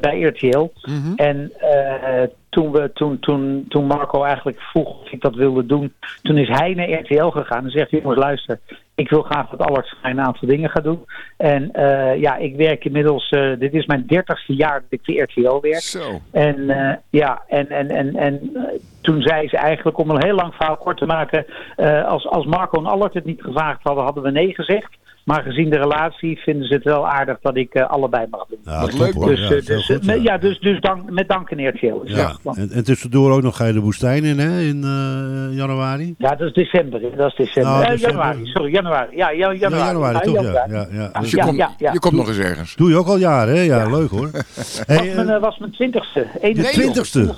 [SPEAKER 13] bij RTL.
[SPEAKER 7] Mhm.
[SPEAKER 13] En eh, toen, we, toen, toen, toen Marco eigenlijk vroeg of ik dat wilde doen, toen is hij naar RTL gegaan en zegt, jongens luister, ik wil graag dat Alex een aantal dingen gaat doen. En eh, ja, ik werk inmiddels, eh, dit is mijn dertigste jaar dat ik voor RTL werk.
[SPEAKER 7] Zo.
[SPEAKER 13] En eh, ja, en, en, en, en eh, toen zei ze eigenlijk, om een heel lang verhaal kort te maken, eh, als, als Marco en Allard het niet gevraagd hadden, hadden we nee gezegd. Maar gezien de relatie vinden ze het wel aardig dat ik eh, allebei mag doen.
[SPEAKER 8] Ja, top,
[SPEAKER 7] leuk,
[SPEAKER 8] hoor.
[SPEAKER 13] Dus,
[SPEAKER 8] Ja,
[SPEAKER 13] eh,
[SPEAKER 8] heel
[SPEAKER 13] dus,
[SPEAKER 8] goed,
[SPEAKER 13] eh,
[SPEAKER 8] ja.
[SPEAKER 13] ja, dus, dus dank, met dank RTL. is
[SPEAKER 8] Ja,
[SPEAKER 13] dat.
[SPEAKER 8] En, en tussendoor ook nog ga je de woestijn in, hè, in eh, januari?
[SPEAKER 13] ja, dat is december. hè, Dat is december.
[SPEAKER 8] Nou,
[SPEAKER 13] Eh,
[SPEAKER 8] december.
[SPEAKER 13] januari, sorry, januari. Ja, ja, januari.
[SPEAKER 8] Ja, januari, toch? Ja,
[SPEAKER 13] januari.
[SPEAKER 8] ja, ja.
[SPEAKER 7] Dus je,
[SPEAKER 13] Ja,
[SPEAKER 7] komt,
[SPEAKER 13] ja, ja.
[SPEAKER 7] je komt nog eens ergens.
[SPEAKER 8] Doe je ook al jaren, hè? Ja, leuk hoor. *laughs* Hey,
[SPEAKER 13] was, mijn,
[SPEAKER 8] eh,
[SPEAKER 13] eh, was mijn twintigste.
[SPEAKER 8] de twintigste?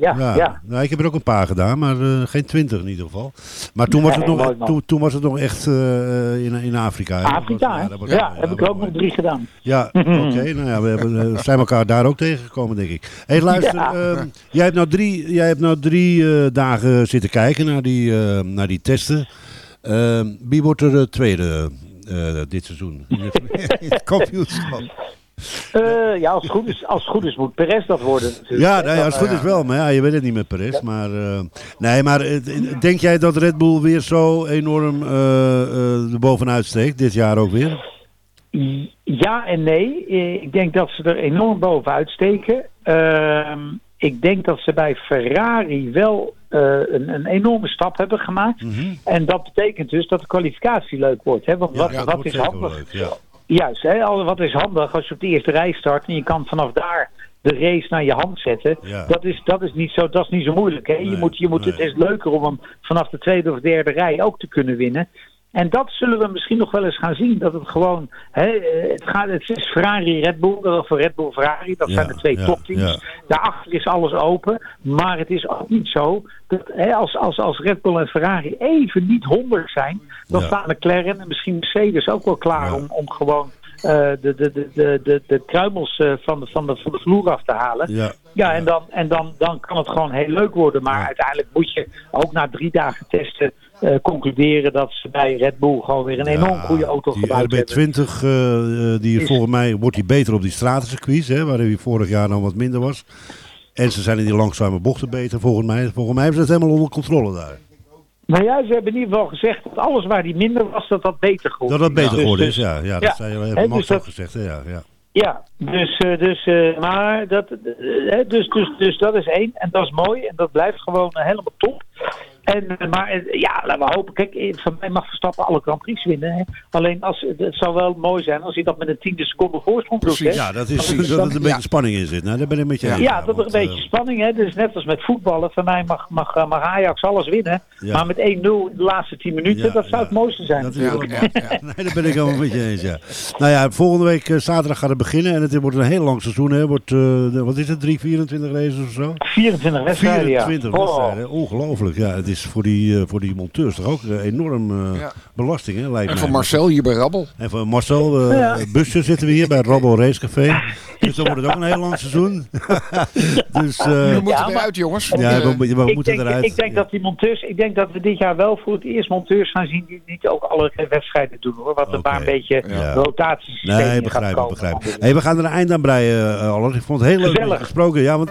[SPEAKER 13] Ja,
[SPEAKER 8] Ja,
[SPEAKER 13] ja.
[SPEAKER 8] Nou, ik heb er ook een paar gedaan, maar eh, geen twintig in ieder geval. Maar toen was het, nog, toen, toen was het nog echt eh, in, in Afrika.
[SPEAKER 13] Afrika, hè? Ja, heb ik ook nog drie gedaan.
[SPEAKER 8] Ja, *laughs* oké. nou ja, we hebben, eh, zijn elkaar daar ook tegengekomen, denk ik. Hé, hey, luister.
[SPEAKER 13] Ja.
[SPEAKER 8] ehm, jij hebt nou drie, jij hebt nou drie eh, dagen zitten kijken naar die, eh, naar die testen. Ehm, wie wordt er de tweede dit seizoen? *laughs* *laughs* In het kampioenschap.
[SPEAKER 13] Eh, ja, als het, goed is, als het goed is moet Perez dat worden. natuurlijk.
[SPEAKER 8] Ja, als het goed is wel. Maar ja, je weet het niet met Perez. Maar, eh, nee, maar denk jij dat Red Bull weer zo enorm eh, eh, er bovenuit steekt? Dit jaar ook weer?
[SPEAKER 13] Ja en nee. Ik denk dat ze er enorm bovenuit steken. Ehm, ik denk dat ze bij Ferrari wel een, een enorme stap hebben gemaakt.
[SPEAKER 8] Mhm.
[SPEAKER 13] En dat betekent dus dat de kwalificatie leuk wordt. Hè? Want
[SPEAKER 8] Ja,
[SPEAKER 13] wat,
[SPEAKER 8] ja,
[SPEAKER 13] wat is handig?
[SPEAKER 8] leuk, ja.
[SPEAKER 13] Juist, hè? al- wat is handig als je op de eerste rij start en je kan vanaf daar de race naar je hand zetten.
[SPEAKER 8] Ja.
[SPEAKER 13] Dat, is, dat, is niet zo, dat is niet zo moeilijk. Hè?
[SPEAKER 8] Nee,
[SPEAKER 13] je moet, je moet, Het is leuker om hem vanaf de tweede of derde rij ook te kunnen winnen. En dat zullen we misschien nog wel eens gaan zien. Dat het gewoon. Hè, eh, het, gaat, het is Ferrari, Red Bull, of Red Bull, Ferrari. Dat
[SPEAKER 8] Ja,
[SPEAKER 13] zijn de twee
[SPEAKER 8] ja,
[SPEAKER 13] topteams.
[SPEAKER 8] ja.
[SPEAKER 13] Daarachter is alles open. Maar het is ook niet zo dat hè, als, als, als Red Bull en Ferrari even niet honderd zijn. dan staan McLaren en misschien Mercedes ook wel klaar om, om gewoon eh, de, de, de, de, de, de kruimels eh, van, de, van, de, van de vloer af te halen.
[SPEAKER 8] Ja.
[SPEAKER 13] Ja, en, dan, en dan, dan kan het gewoon heel leuk worden. Maar uiteindelijk moet je ook na drie dagen testen eh, concluderen dat ze bij Red Bull gewoon weer een enorm goede auto gebouwd hebben.
[SPEAKER 8] RB20, eh, eh, die
[SPEAKER 13] Is-
[SPEAKER 8] volgens mij wordt die beter op die stratencircuits, hè, waar hij vorig jaar dan wat minder was. En ze zijn in die langzame bochten beter, volgens mij. Volgens mij hebben ze het helemaal onder controle daar.
[SPEAKER 13] Nou ja, ze hebben in ieder geval gezegd dat alles waar die minder was, dat dat beter geworden
[SPEAKER 8] Dat dat beter
[SPEAKER 13] Dus-
[SPEAKER 8] geworden is,
[SPEAKER 13] dus-
[SPEAKER 8] ja. Ja, dat zei je
[SPEAKER 13] dus
[SPEAKER 8] Max
[SPEAKER 13] dat-
[SPEAKER 8] ook gezegd, hè, ja. ja.
[SPEAKER 13] Ja, dus, eh, dus, maar dat, dus, dus, dus dat is één. En dat is mooi. En dat blijft gewoon helemaal top. En, eh, maar eh, ja, laten we hopen. Kijk, eh, van mij mag Verstappen alle Grand Prix winnen. Hè. Alleen als, het zou wel mooi zijn als hij dat met een tiende seconde voorsprong doet. Hè.
[SPEAKER 8] Ja, dat is, dat er een beetje spanning in zit. Nou, daar ben ik met je
[SPEAKER 13] Ja,
[SPEAKER 8] eens.
[SPEAKER 13] dat er een beetje spanning hè. Dus net als met voetballen. Van mij mag, mag, mag Ajax alles winnen.
[SPEAKER 8] Ja.
[SPEAKER 13] Maar met 1-0 in de laatste 10 minuten,
[SPEAKER 8] Ja,
[SPEAKER 13] dat zou het mooiste zijn.
[SPEAKER 8] Dat is wel- *laughs* nee, daar ben ik helemaal met je eens, ja. Nou ja, volgende week zaterdag gaat het beginnen. En het wordt een heel lang seizoen, hè. Wordt, eh, wat is het, 3, 24 races of zo?
[SPEAKER 13] 24 wedstrijden, ja.
[SPEAKER 8] 24
[SPEAKER 13] Oh.
[SPEAKER 8] wedstrijden, ongelooflijk. Ja, het is voor die, eh, voor die monteurs toch ook een enorm eh,
[SPEAKER 7] Ja.
[SPEAKER 8] belasting, hè, lijkt
[SPEAKER 7] En
[SPEAKER 8] mij.
[SPEAKER 7] voor Marcel hier bij Rabbel.
[SPEAKER 8] En voor Marcel eh
[SPEAKER 13] Ja.
[SPEAKER 8] Busje zitten we hier bij Rabbo Racecafé. *laughs* Dus dan wordt het ook een heel lang seizoen. *laughs* dus, eh,
[SPEAKER 7] We moeten eruit, jongens.
[SPEAKER 8] Ja, we, we- we
[SPEAKER 13] ik
[SPEAKER 8] moeten
[SPEAKER 13] denk,
[SPEAKER 8] eruit.
[SPEAKER 13] Ik denk dat die monteurs, ik denk dat we dit jaar wel voor het eerst monteurs gaan zien die niet ook alle wedstrijden doen hoor. Wat er
[SPEAKER 8] Oké.
[SPEAKER 13] maar een beetje
[SPEAKER 8] Ja.
[SPEAKER 13] rotatiesysteem
[SPEAKER 8] Nee,
[SPEAKER 13] gaat
[SPEAKER 8] begrijp ik,
[SPEAKER 13] komen.
[SPEAKER 8] begrijp. Hey, we gaan er een eind aan breien, eh Allard. Ik vond het heel leuk gesproken. Ja, want